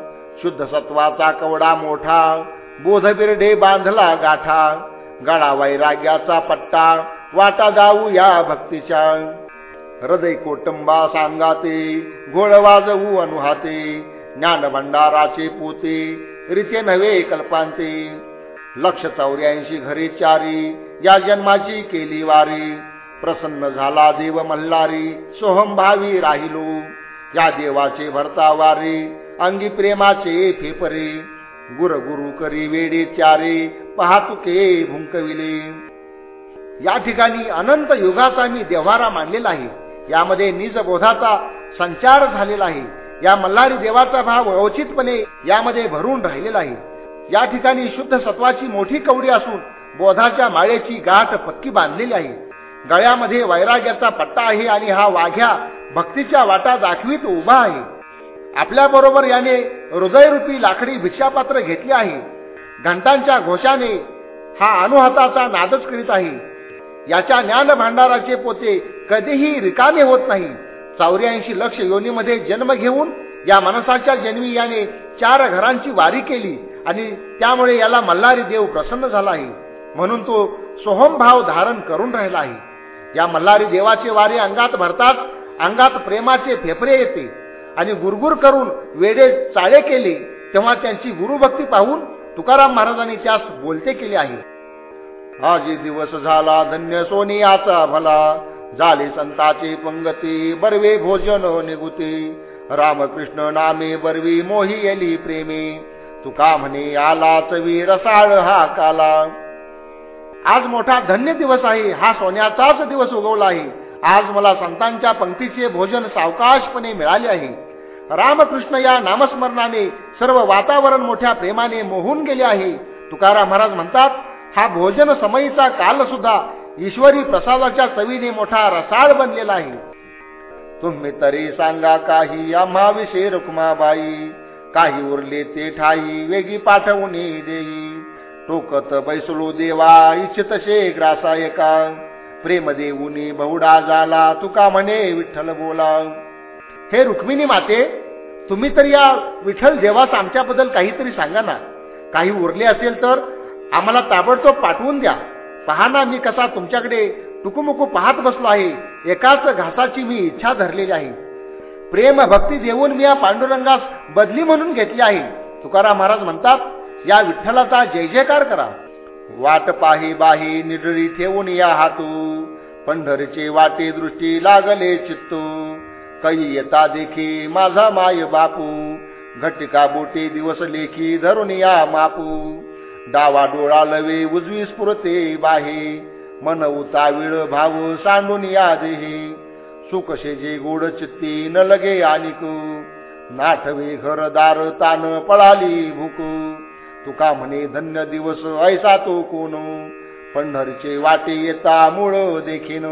शुद्ध सत्वाचा कवडा मोठा बोध बिरडे बांधला गाठा गळा वैराग्याचा पट्टा वाटा जाऊ या भक्तीच्या. हृदय कोटंबा सांगाते घोळ वाजवू अनुहाते ज्ञान भंडाराचे पोते रिते नव्हे कल्पांते. लक्ष चौऱ्याऐंशी घरी चारी या जन्माची केली वारी. प्रसन्न झाला देव मल्हारी सोहम भावी राहिलो. या देवाचे भरता वारी अंगी प्रेमाचे फेपरे गुर गुरु करी वेडे चारे पाहतुके भुंकविले. या ठिकाणी अनंत युगाचा मी देव्हारा मांडलेला आहे. यामध्ये निजबोधाचा संचार झालेला आहे. या मल्हारी देवाचा भाव अवचितपणे यामध्ये भरून राहिलेला आहे. या ठिकाणी शुद्ध सत्वाची मोठी कवडी असून बोधाच्या माळेची गाठ पक्की बांधलेली आहे. गळ्यामध्ये वैराग्याचा पट्टा आहे आणि हा वाघ्या भक्तीच्या वाटा दाखवीत उभा आहे. आपल्या बरोबर याने हृदयरूपी लाकडी भिक्षापात्र घेतले आहे. घंटांच्या घोषाने हा अनुहाताचा नादच करीत आहे. याच्या ज्ञान भांडाराचे पोते कधीही रिकामे होत नाही. चौऱ्याऐंशी लक्ष योनीमध्ये जन्म घेऊन या मनसाच्या जन्मी याने चार घरांची वारी केली आणि त्यामुळे याला मल्हारी देव प्रसन्न झाला आहे. म्हणून तो सोहम भाव धारण करून राहिला आहे या मल्हारी देवाचे वारे अंगात भरतात अंगात प्रेमाचे फेफरे येते आणि गुरगुर करून वेडे चाळे केले तेव्हा त्यांची गुरुभक्ती पाहून तुकाराम महाराजांनी त्यास बोलते केले आहे. आजी दिवस झाला धन्य सोनियाचा भला झाले संताची पंगती बरवे भोजन निगुती रामकृष्ण नामे बरवी मोही येली प्रेमी. तुका म्हणे आला चवी रसाळ हा काला. आज मोठा धन्य दिवस आहे. हा सोन्याचाच दिवस उगवला आहे. आज मला संतांच्या पंक्तीचे भोजन सावकाशपणे मिळाले आहे. रामकृष्ण या नामस्मरणाने सर्व वातावरण मोठ्या प्रेमाने मोहून गेले आहे. तुकाराम महाराज म्हणतात हा भोजन समयीचा काल सुद्धा ईश्वरी प्रसादाच्या चवीने मोठा रसाळ बनलेला आहे. तुम्ही तरी सांगा काही आम्हाविषयी रुक्माबाई. काही उरले ते ठाई वेगी पाठवून देई. टोकत बैसलो देवा इच्छितशे ग्रासा एका. प्रेम देऊनी बहुडा झाला तुका म्हणे विठ्ठल बोला. हे रुक्मिणी माते तुम्ही तर या विठ्ठल देवास आमच्याबद्दल काहीतरी सांगा ना. काही उरले असेल तर आम्हाला ताबडतोब पाठवून द्या. पहा ना मी कसा तुमच्याकडे टुकुमुकू पाहत बसलो आहे. एकाच घासाची मी इच्छा धरलेली आहे. प्रेम भक्ती देऊन मी या पांडुरंगास बदली म्हणून घेतली आहे. तुकाराम महाराज म्हणतात या विठ्ठलाचा जय जयकार करा. वाट पाही बाही निडळी ठेवून या हातू. पंढरीचे वाटे दृष्टी लागले चित्तू. काही येता देखी माझा माय बापू. घटिका बोटे दिवस लेखी धरून या मापू. डावा डोळा लवे उजवी स्फुरते बाहे. मन उताविळ भाव सांडून या देही. सुकशे जे गोड चित्ती न लगे आणिक. नाठवे घरदार तान पळाली भूक. तुका म्हणे धन्य दिवस ऐसा तो कोण? पंढरचे वाटे येता मूळ देखीन.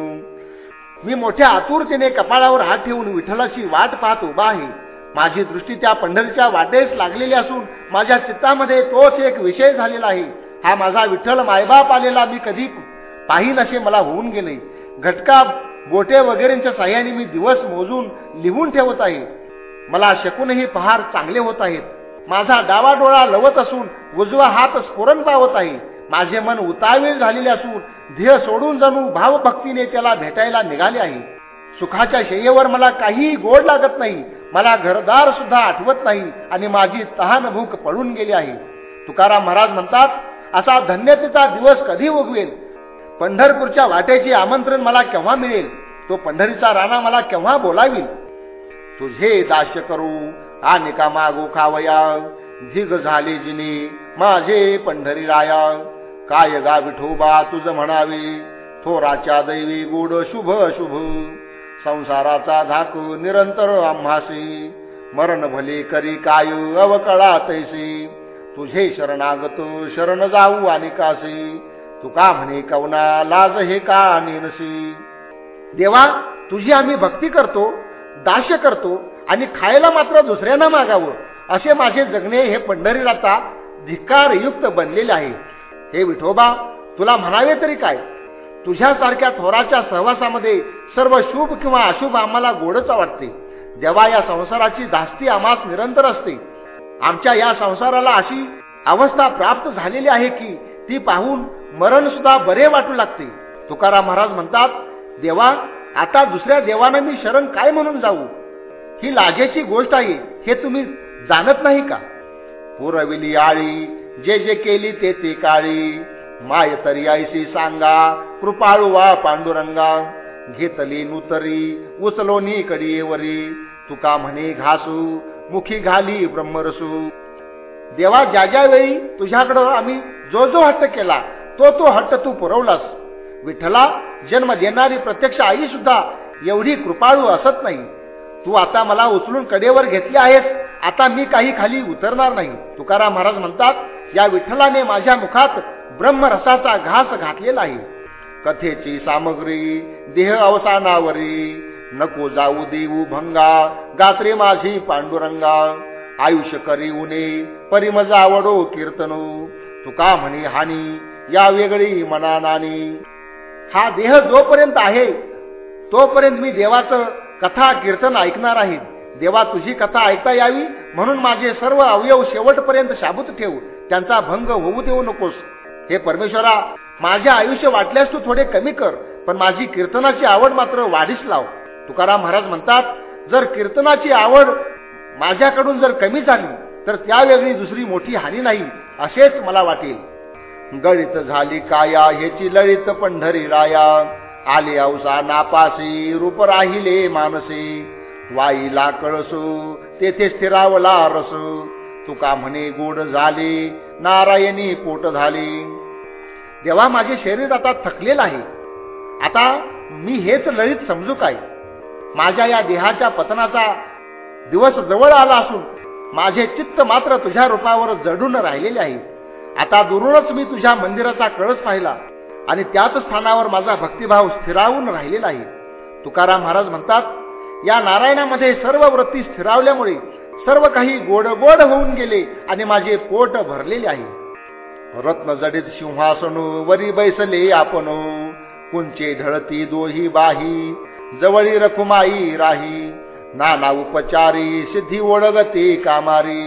मी मोठ्या आतुरतेने कपाळावर हात ठेवून विठ्ठलाची वाट पाहत उभा आहे. माझी दृष्टी त्या पंढरीच्या वाटेस लागलेली असून माझ्या चित्तामध्ये तोच एक विषय झालेला आहे. हा माझा विठ्ठल मायबाप आलेला मी कधी पाहिन असे मला होऊन गेले. घटका बोटे वगैरेच्या साह्याने मी दिवस मोजून लिहून ठेवत आहे. मला शकूनही पहार चांगले होत आहेत. माझा डावा डोळा लवत असून उजवा हात स्फोरण पावत आहे. माझे मन उतावीळ झालेले असून ध्येय सोडून जणू भावभक्तीने त्याला भेटायला निघाले आहे. सुखाच्या शय्येवर मला काहीही गोड लागत नाही. मला घरदार सुद्धा आठवत नाही आणि माझी तहान भूक पडून गेली आहे. तुकाराम महाराज म्हणतात असा धन्यतेचा दिवस कधी उगवेल? पंढरपूरच्या वाटेचे आमंत्रण मला केव्हा मिळेल? तो पंढरीचा राणा मला केव्हा बोलावी तुझे दास्य करू आणि का मागो खावया? झिग झाले जिने माझे पंढरी राया. काय गा विठोबा तुझ म्हणावे थोराच्या दैवी गोड शुभ शुभ. संसाराचा धाक निरंतर आम्हासी मरण भले करी काय अवकळा तैसी. तुझे शरणागत शरण जाऊ आणि कासी. तुका म्हणे कवना लाज हे का नेनसी देवा तुझी आम्ही भक्ती करतो दास्य करतो आणि खायला मात्र दुसऱ्यांना मागावं. असे माझे जगणे हे पंढरीराचा धिक्कारयुक्त बनलेले आहे. हे विठोबा तुला म्हणावे तरी काय? तुझ्यासारख्या थोराच्या सहवासामध्ये सर्व शुभ किंवा अशुभ आम्हाला गोडच वाटते. जेव्हा या संसाराची धास्ती आम्हास निरंतर असते. आमच्या या संसाराला अशी अवस्था प्राप्त झालेली आहे की ती पाहून मरण सुद्धा बरे वाटू लागते. तुकाराम महाराज म्हणतात देवा आता दुसऱ्या देवानं मी शरण काय म्हणून जाऊ? ही लाजेची गोष्ट आहे हे तुम्ही जाणत नाही का? पुरविली आळी जे जे केली ते ते काळी. माय तरी आईशी सांगा कृपाळू वा पांडुरंगा. घेतली नुतरी उचलोनी कडीवरी तुका म्हणे घासू मुखी घाली ब्रह्मरसू. देवा ज्या ज्या वेळी तुझ्याकडं आम्ही जो जो हट्ट केला तो तो हट्ट तू पुरवलास. विठ्ठला जन्म देणारी प्रत्यक्ष आई सुद्धा एवढी कृपाळू असत नाही. तू आता मला उचलून कडेवर घेतली आहेस. आता मी काही खाली उतरणार नाही. तुकाराम महाराज म्हणतात या विठ्ठलाने माझ्या मुखात ब्रह्मरसाचा घास घातलेला आहे. कथेची सामग्री देह अवसानावरी नको जाऊ देऊ भंगा गात्रे माझी पांडुरंगा. आयुष्य करी उने परिमजा आवडो कीर्तनो. तुका म्हणे हानी या वेगळी मनानानी. हा देह जोपर्यंत आहे तोपर्यंत मी देवाचं कथा कीर्तन ऐकणार आहेत देवा तुझी कथा ऐकता यावी म्हणून माझे सर्व अवयव शेवटपर्यंत शाबूत ठेव. त्यांचा भंग होऊ देऊ नकोस. हे परमेश्वरा माझे आयुष्य वाटल्यास तू थोडे कमी कर पण माझी कीर्तनाची आवड मात्र वाढीस लाव. तुकाराम महाराज म्हणतात जर कीर्तनाची आवड माझ्याकडून जर कमी झाली तर त्यावेळी दुसरी मोठी हानी नाही असेच मला वाटेल. गळित झाली काया ह्याची लळीत पंढरी राया? आले औसा नापासी रूप राहिले मानसी. वाईला कळसू तेथे स्थिरावला रस. तुका म्हणे गोड झाले नारायणी पोट झाले. जेव्हा माझे शरीर आता थकलेलं आहे. आता मी हेच लळीत समजू काय? माझ्या या देहाच्या पतनाचा दिवस जवळ आला असून माझे चित्त मात्र तुझ्या रूपावर जडून राहिलेले आहे. आता दुरूनच मी तुझ्या मंदिराचा कळस पाहिला. आणि त्याच स्थानावर माझा भक्तिभाव स्थिरावून राहिलेला आहे. तुकाराम महाराज म्हणतात या नारायणामध्ये सर्व वृत्ती स्थिरावल्यामुळे सर्व काही गोड गोड होऊन गेले आणि माझे पोट भरलेले आहे. रत्न जडित सिंहासनो वरी बैसले आपण कुंचे धळती दोही बाही जवळी रखुमाई राही नाना उपचारी सिद्धी ओळगते कामारी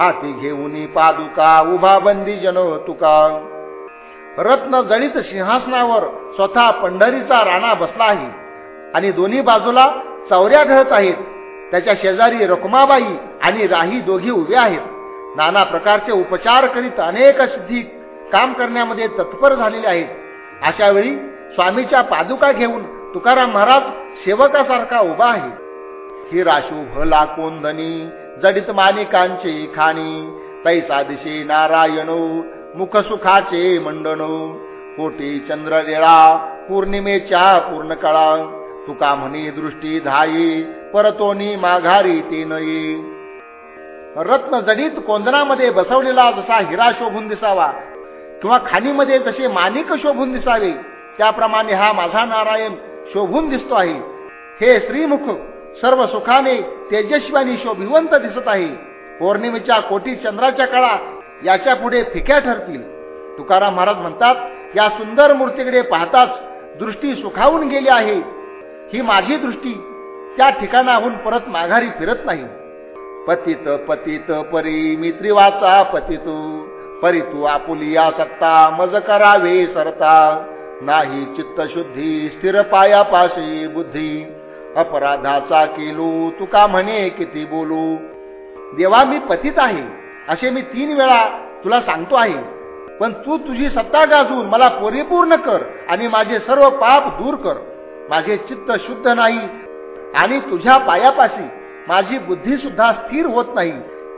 हाती घेऊन पादुका उभा बंदी जनो तुका. रत्न जळीत सिंहासनावर स्वतः पंढरीचा राणा बसला आहे. आणि दोन्ही बाजूला चौऱ्या ढळत आहेत. त्याच्या शेजारी रकुमाबाई आणि राही दोघी उभे आहेत. नाना प्रकारचे उपचार करीत अनेक सिद्धी काम करण्यामध्ये तत्पर झालेले आहेत. अशा वेळी स्वामीच्या पादुका घेऊन तुकाराम महाराज सेवकासारखा उभा आहे. हिरा भला कोंदनी जडित मानिकांची खाणी तैसा दिशे नारायणो मुखसुखाचे मंडन कोटी चंद्र रेळा पौर्णिमेच्या पूर्ण कळा. तुका म्हणी दृष्टी धाई परतोनी माघारी ते नये. रत्न जडीत कोंदनामध्ये बसवलेला जसा हिरा शोभून दिसावा किंवा खाणीमध्ये जसे मानिक शोभून दिसावे त्याप्रमाणे हा माझा नारायण शोभून दिसतो आहे. हे श्रीमुख सर्व सुखाने तेजस्वी शोभिवंत दिसत आहे. पौर्णिमेच्या कोटी चंद्राच्या काळा याच्यापुढे फिक्या ठरतील. तुकाराम महाराज म्हणतात या सुंदर मूर्तीकडे पाहताच दृष्टी सुखावून गेली आहे. ही माझी दृष्टी. त्या ठिकाणाहून परत माघारी फिरत नाही. पतित पतित परी मित्रिवाचा पतितू. परी तू आपुलिया सत्ता मज करावे सरता. नाही चित्तशुद्धी स्थिर पायापाशी बुद्धी. अपराधाचा केलो तुका म्हणे किती बोलू. देवा मी पतित आहे. असे मी तीन वेळा तुला सांगतो आहे. पण तू तुझी सत्ता गाजून मला परिपूर्ण कर आणि माझे सर्व पाप दूर कर. माझे चित्त शुद्ध नाही आणि तुझ्या पायापाशी माझी बुद्धी सुद्धा स्थिर होत नाही.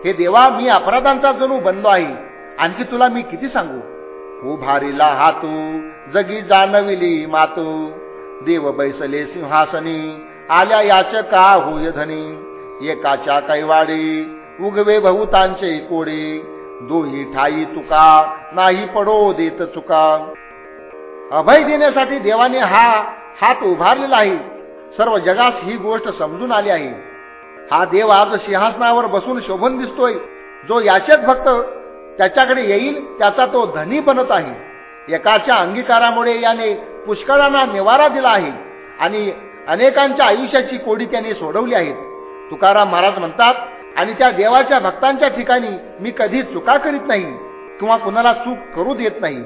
हे देवा मी अपराधांचा जणू बनलो आहे. आणखी तुला मी किती सांगू? उभारीला हातू जगी जानविली मातू. देव बैसले सिंहासनी आल्या याच का होय धनी. एकाच्या कैवाडी उगवे बहुतांचे कोडे. दोही ठाई तुका नाही पडो देत चुका. अभय देण्यासाठी देवाने हा हात उभारलेला आहे. सर्व जगास ही गोष्ट समजून आली आहे. हा देव आज सिंहासनावर बसून शोभन दिसतोय. जो याचेच भक्त त्याच्याकडे येईल त्याचा तो धनी बनत आहे. एकाच्या अंगीकारामुळे याने पुष्कळांना निवारा दिला आहे आणि अनेकांच्या आयुष्याची कोडी त्याने सोडवली आहेत तुकाराम महाराज म्हणतात आणि त्या देवाच्या भक्तांच्या ठिकाणी मी कधी चुका करीत नाही किंवा कुणाला चूक करू देत नाही.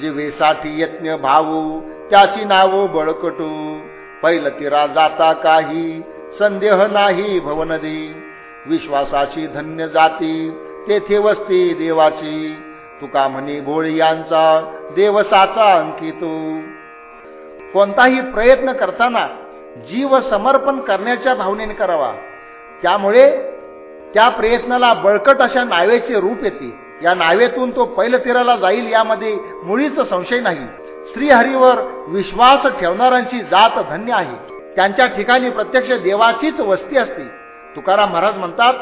जीवेसाठी यत्न भाऊ त्याची नाव बळकटू. पैल तिरा जाता काही संदेह नाही भवनदी. विश्वासाची धन्य जाती तेथे वस्ती देवाची. तुका म्हणे भोळी यांचा देवसाचा अंकितो. कोणताही प्रयत्न करताना जीव समर्पण करण्याच्या भावनेने करावा. त्यामुळे त्या प्रयत्नाला बळकट अशा नावेचे रूप येते. या नावेतून तो पैलतीराला जाईल यामध्ये मुळीच संशय नाही. श्रीहरीवर विश्वास ठेवणाऱ्यांची जात धन्य आहे. त्यांच्या ठिकाणी प्रत्यक्ष देवाचीच वस्ती असते. तुकाराम महाराज म्हणतात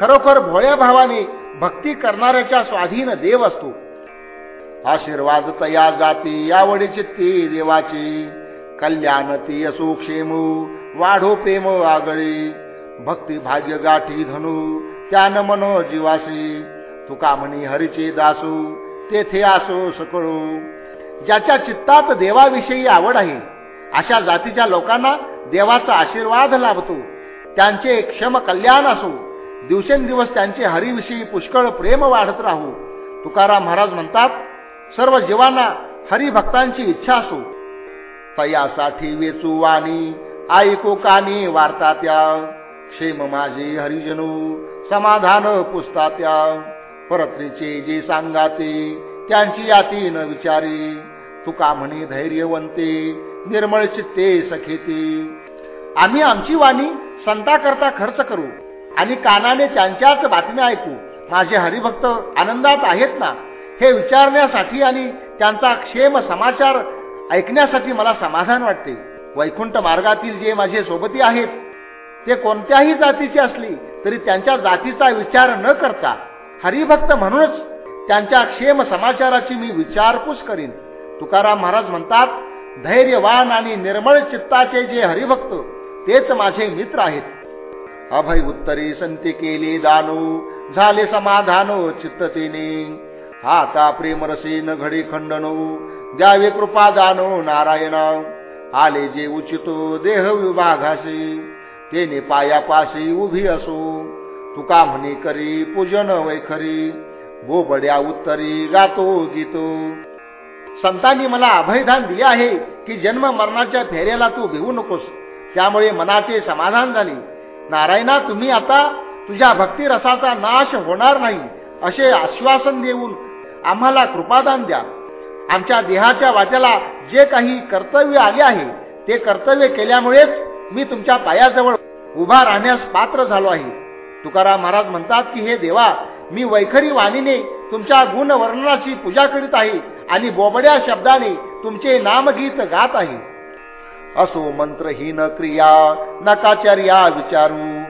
खरोखर भोळ्या भावाने भक्ती करणाऱ्याच्या स्वाधीन देव असतो. आशीर्वाद तया जाती यावडी चित्ती देवाची. कल्याण ती असो क्षेम वाढो प्रेम आगळी. भक्ती भाग्य गाठी धनु त्यान मनो जीवासी तुका म्हणी हरीचे दासू तेथे असो सकळू. ज्याच्या चित्तात देवाविषयी आवड आहे अशा जातीच्या लोकांना देवाचा आशीर्वाद लाभतो. त्यांचे क्षम कल्याण असो. दिवसेंदिवस त्यांचे हरीविषयी पुष्कळ प्रेम वाढत राहू. तुकाराम महाराज म्हणतात सर्व जीवांना हरिभक्तांची इच्छा असो. तयासाठी वेचू वाणी ऐको कानी वार्ता त्या. क्षेम माझे हरिजनू समाधान पुस्तात्या परत्रीचे जे सांगाते त्यांची याती न विचारी. तुका म्हणे धैर्यवंते निर्मळ चित्ते सखेती. आम्ही आमची वाणी संताकरता खर्च करू आणि कानाने त्यांच्याच बातम्या ऐकू. माझे हरिभक्त आनंदात आहेत ना? हे विचारण्यासाठी आणि त्यांचा क्षेम समाचार ऐकण्यासाठी मला समाधान वाटते. वैकुंठ मार्गातील जे माझे सोबती आहेत ते कोणत्याही जातीचे असली तरी त्यांच्या जातीचा विचार न करता हरिभक्त म्हणूनच त्यांच्या क्षेम समाचाराची मी विचारपूस करीन. तुकाराम महाराज म्हणतात धैर्यवान आणि निर्मळ चित्ताचे जे हरिभक्त तेच माझे मित्र आहेत. अभय उत्तरी संती केली दानू झाले समाधानो चित्ततेने आता प्रेमरसे न घडी खंडनो द्यावे कृपा दानो नारायण. आले जे उचितो देह विभागाशी. तेने पायापाशी उभी असो. तुका म्हणी करी पूजन वैखरी बोबड्या उत्तरी गातो गीतो. संतांनी मला अभयदान दिले आहे की जन्म मरणाच्या फेऱ्याला तू घेऊ नकोस. त्यामुळे मनाचे समाधान झाले. नारायणा तुम्ही आता तुझ्या भक्तिरसाचा नाश होणार नाही असे आश्वासन देऊन आम्हाला कृपादान द्या. आमच्या देहाच्या वाट्याला जे काही कर्तव्य आले आहे ते कर्तव्य केल्यामुळेच मी तुमच्या पायाजवळ उभा राहण्यास पात्र झालो आहे. तुकाराम महाराज म्हणतात की हे देवा मी वैखरी वाणीने तुमच्या गुणवर्णनाची पूजा करीत आहे आणि बोबड्या शब्दाने तुमचे नामगीत गात आहे. असो मंत्रहीन क्रिया नकाचर्या विचारू.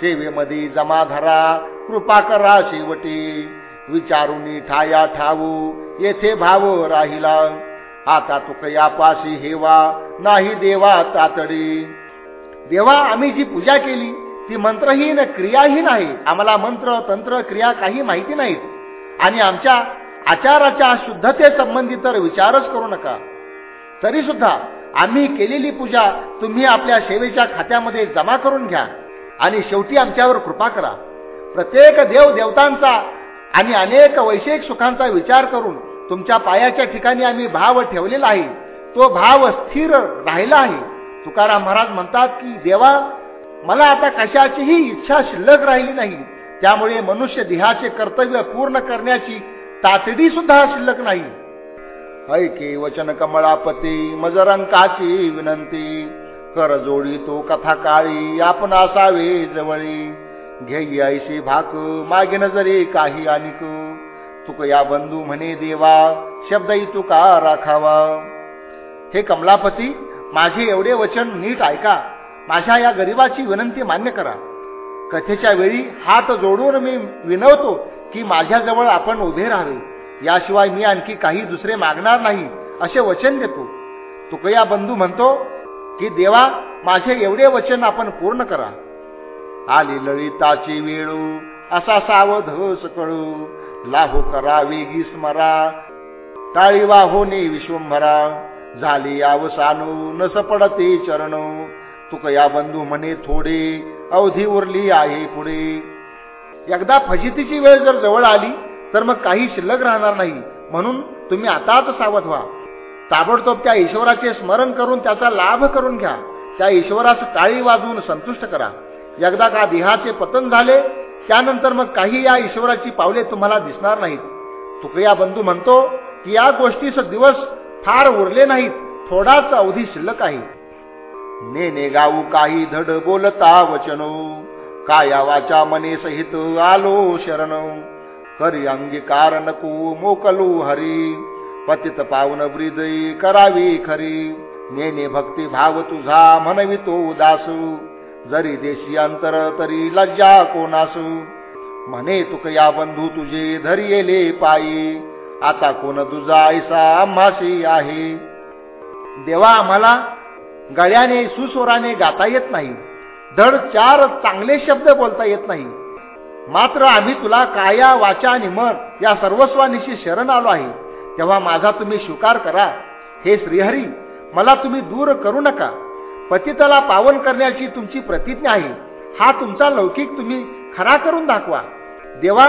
सेवेमध्ये जमा धरा कृपा करा शेवटी. विचारून ठाया ठावू येथे भाव राहिला. आता तुक यापाशी हेवा नाही देवा तातडी. देवा आम्ही जी पूजा केली ती मंत्रहीन क्रियाहीन आहे. आम्हाला मंत्र तंत्र क्रिया काही माहिती नाहीत. आणि आमच्या आचाराच्या शुद्धते संबंधी तर विचारच करू नका. तरी सुद्धा आम्ही केलेली पूजा तुम्ही आपल्या सेवेच्या खात्यामध्ये जमा करून घ्या. आणि शेवटी आमच्यावर कृपा करा. प्रत्येक देव देवतांचा आणि अनेक वैषयिक सुखांचा विचार करून तुमच्या पायाच्या ठिकाणी आम्ही भाव ठेवलेला आहे. तो भाव स्थिर राहिला आहे. तुकाराम महाराज म्हणतात की देवा मला आता कशाचीही इच्छा शिल्लक राहिली नाही. त्यामुळे मनुष्य देहाचे कर्तव्य पूर्ण करण्याची तातडी सुद्धा शिल्लक नाही. ऐके वचन कमळापती मजरंकाची विनंती. कर जोडी तो कथा काळी आपण असावे जवळी. घेई ऐशी भाक मागे नजरे काही अनिक तुक या बंधू म्हणे देवा शब्दही तुका राखावा. हे कमलापती माझे एवढे वचन नीट ऐका. माझ्या या गरिबाची विनंती मान्य करा. कथेच्या वेळी हात जोडून मी विनवतो की माझ्याजवळ आपण उभे राहावे. याशिवाय मी आणखी काही दुसरे मागणार नाही असे वचन देतो. तुकया बंधू म्हणतो की देवा माझे एवढे वचन आपण पूर्ण करा. आली ललिताची वेळू असा सावधस कळू. लाहू करा वेगी स्मरा टाळी वाहोने विश्वंभरा. झाली अवसानू नस पडते चरण. तुकया बंधू म्हणे थोडे अवधी उरली आहे पुढे. एकदा फजितीची वेळ जर जवळ आली तर मग काही शिल्लक राहणार नाही. म्हणून तुम्ही आताच सावध व्हा. ताबडतोब त्या ईश्वराचे स्मरण करून त्याचा लाभ करून घ्या. त्या ईश्वरास टाळी वाजवून संतुष्ट करा. एकदा का देहाचे पतन झाले त्यानंतर मग काही या ईश्वराची पावले तुम्हाला दिसणार नाहीत. तुकया बंधू म्हणतो की या गोष्टीस दिवस फार उरले नाहीत. थोडाच अवधी शिल्लक आहे. ने ने गाऊ काही धड बोलता वचनो. काया वाचा मने सहित आलो शरण. करी अंगीकार नको मोकलू हरी. पतित पावन ब्रिदयी करावी खरी. नेने भक्ती भाव तुझा म्हणवितो उदासू जरी देशी अंतर तरी लज्जा कोणासू. म्हणे तुक या बंधू तुझे धरी येले पायी. आता कोण तुझा ऐसा माशी आहे? देवा आम्हाला गळ्याने सुस्वराने गाता येत नाही. धड चार चांगले शब्द बोलता येत नाही. मात्र आम्ही तुला काया वाचा आणि मन या सर्वस्वानिशी शरण आलो आहे. तेव्हा माझा तुम्ही स्वीकार करा. हे श्रीहरी मला तुम्ही दूर करू नका. पतिताला पावन करण्याची तुमची प्रतिज्ञा आहे. हा तुमचा लौकिक तुम्ही खरा करून दाखवा. देवा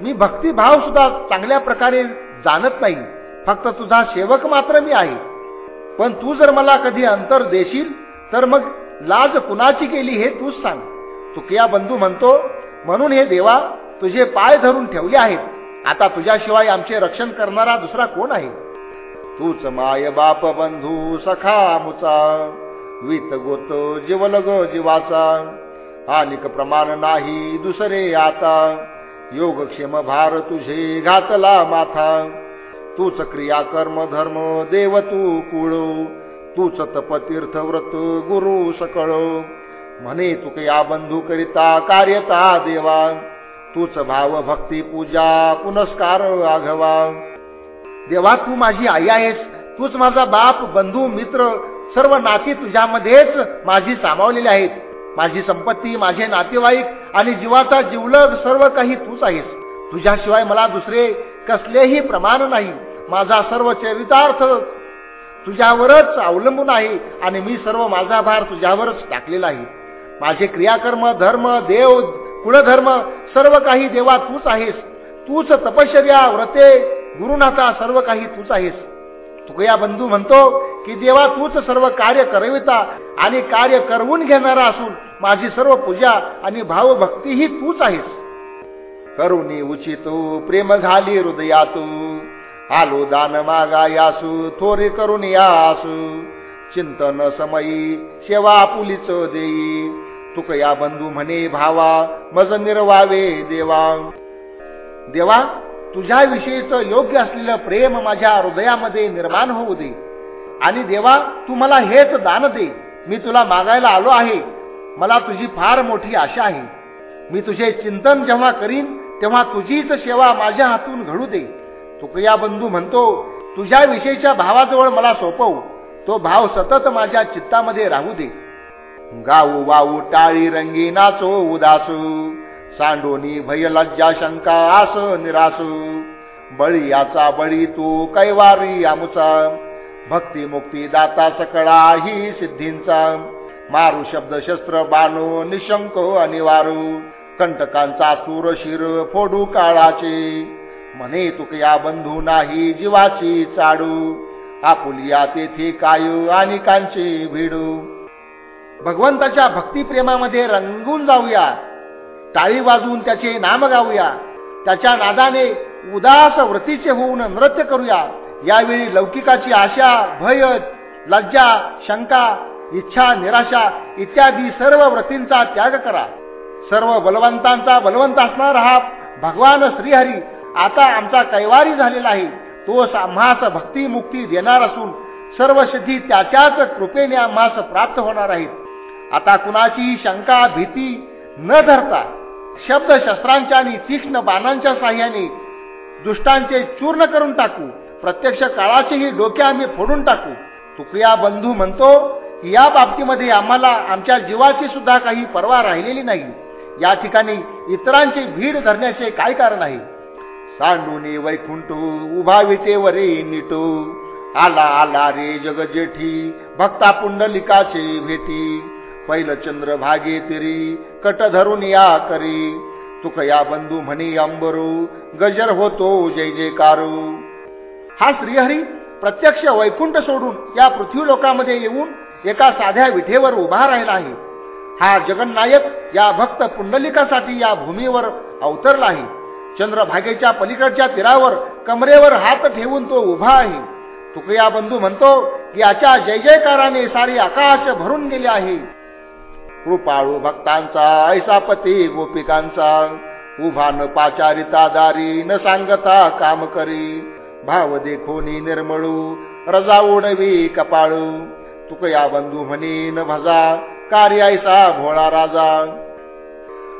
मी भक्तिभाव सुद्धा चांगल्या प्रकारे जाणत नाही. फक्त तुझा सेवक मात्र मी आहे. पण तू जर मला कधी अंतर देशील तर मग लाज कुणाची केली हे तूच सांग. तुकिया बंधू म्हणतो म्हणून हे देवा तुझे पाय धरून ठेवले आहेत. आता तुझ्याशिवाय आमचे रक्षण करणारा दुसरा कोण आहे? तूच माय बाप बंधू सखा मुचा. वित गोत जीवलग जीवाचा. अनिक प्रमाण नाही दुसरे आता. योगक्षेम भार तुझे घातला माथा. तूच क्रिया कर्म धर्म देव तू कुळ. तूच तप तीर्थ व्रत गुरु सकळ. म्हणे तुक या बंधू करिता कार्यता देवा. तूच भाव भक्ती पूजा पुनस्कार आघवा. देवा तू माझी आई आहेस. तूच माझा बाप बंधू मित्र सर्व नाती तुझ्यामध्येच माझी सामावलेली आहेत. माझी संपत्ती माझे नातेवाईक आणि जीवाचा जीवलग सर्व काही तूच आहेस. तुझ्याशिवाय मला दुसरे कसलेही प्रमाण नाही. माझा सर्व चरितार्थ तुझ्यावरच अवलंबून आहे आणि मी सर्व माझा भार तुझ्यावरच टाकलेला आहे. माझे क्रियाकर्म धर्म देव कुळधर्म सर्व काही देवा तूच आहेस. तूच तपश्चर्या व्रते गुरुनाथा सर्व काही तूच आहेस. फुगया बंधू म्हणतो की देवा तूच सर्व कार्य करविता आणि कार्य करवून घेणारा असून माझी सर्व पूजा आणि भावभक्ती ही तूच आहेस. करुणी उचितो प्रेम घाली हृदयातू. आलो दान मागा यासू थोरे करून यासू चिंतन समयी सेवा आपुलीच देई. तुक या बंधू म्हणे भावा मज निर्वावे देवा. देवा तुझ्याविषयीचं योग्य असलेलं प्रेम माझ्या हृदयामध्ये निर्माण होऊ दे. आणि देवा तू मला हेच दान दे. मी तुला मागायला आलो आहे. मला तुझी फार मोठी आशा आहे. मी तुझे चिंतन जेव्हा करीन तेव्हा तुझीच सेवा माझ्या हातून घडू दे. तुकया बंधू म्हणतो तुझ्या विषयीच्या भावाजवळ मला सोपव. तो भाव सतत माझ्या चित्तामध्ये राहू दे. गाऊ वाऊ टाळी रंगी नाचो उदासू सांडोनी भय लज्जा शंका आस निरासू. बळी याचा बळी तू कैवारी आमुचा. भक्ती मुक्ती दाता सकळा ही सिद्धींचा. मारू शब्द शस्त्र बाणू निशंक अनिवारू. कंटकांचा सूर शिर फोडू काळाचे. म्हणे तुकया बंधू नाही जीवाची चाडू. आपुलिया तेथे कायू आणि कांची भिडू. भगवंताच्या भक्तिप्रेमामध्ये रंगून जाऊया. टाळी वाजवून त्याचे नाम गाऊया. त्याच्या नादाने उदास व्रतीचे होऊन नृत्य करूया. यावेळी लौकिकाची आशा भय लज्जा शंका इच्छा निराशा इत्यादी सर्व व्रतींचा त्याग करा. सर्व बलवंतांचा बलवंत असणार हा भगवान श्रीहरी. आता आमचा कैवारी झालेला आहे. तो आम्हास भक्ती मुक्ती देणार असून सर्व सिद्धी त्याच्याच कृपेने आम्हास प्राप्त होणार आहेत. आता कुणाची शंका भीती न धरता शब्द शस्त्रांच्या आणि तीक्ष्ण बाणांच्या साह्याने दुष्टांचे चूर्ण करून टाकू. प्रत्यक्ष काळाचेही डोके आम्ही फोडून टाकू. तुकया बंधू म्हणतो या बाबतीमध्ये आम्हाला आमच्या जीवाची सुद्धा काही पर्वा राहिलेली नाही. या ठिकाणी इतरांची भीड धरण्याचे काय कारण आहे? सांडूने वैकुंठ उभा विटेवरे निटो. आला आला रे जगजेठी भक्ता पुंडलिकाचे भेटी. पैल चंद्र भागे तिरी कट धरून या करी. तुकया बंधू म्हणी अंबरू गजर होतो जय जयकारू हा श्रीहरी प्रत्यक्ष वैकुंठ सोडून या पृथ्वी लोकामध्ये येऊन एका साध्या विठेवर उभा राहिला आहे. हा जगन्नायक या भक्त पुंडलिकासाठी या भूमीवर अवतरला आहे. चंद्रभागेच्या पलीकडच्या तीरावर कमरेवर हात ठेवून तो उभा आहे. तुकया बंधू म्हणतो की याच्या जय जयकाराने सारी आकाश भरून गेले आहे. कृपाळू भक्तांचा ऐसा पती गोपिकांचा. उभा न पाचारिता दारी न सांगता काम करी. भाव देखोनी निर्मळू रजा उडवी कपाळू. तुकया बंधू म्हणी न भजा कार्यायसा भोळा राजा.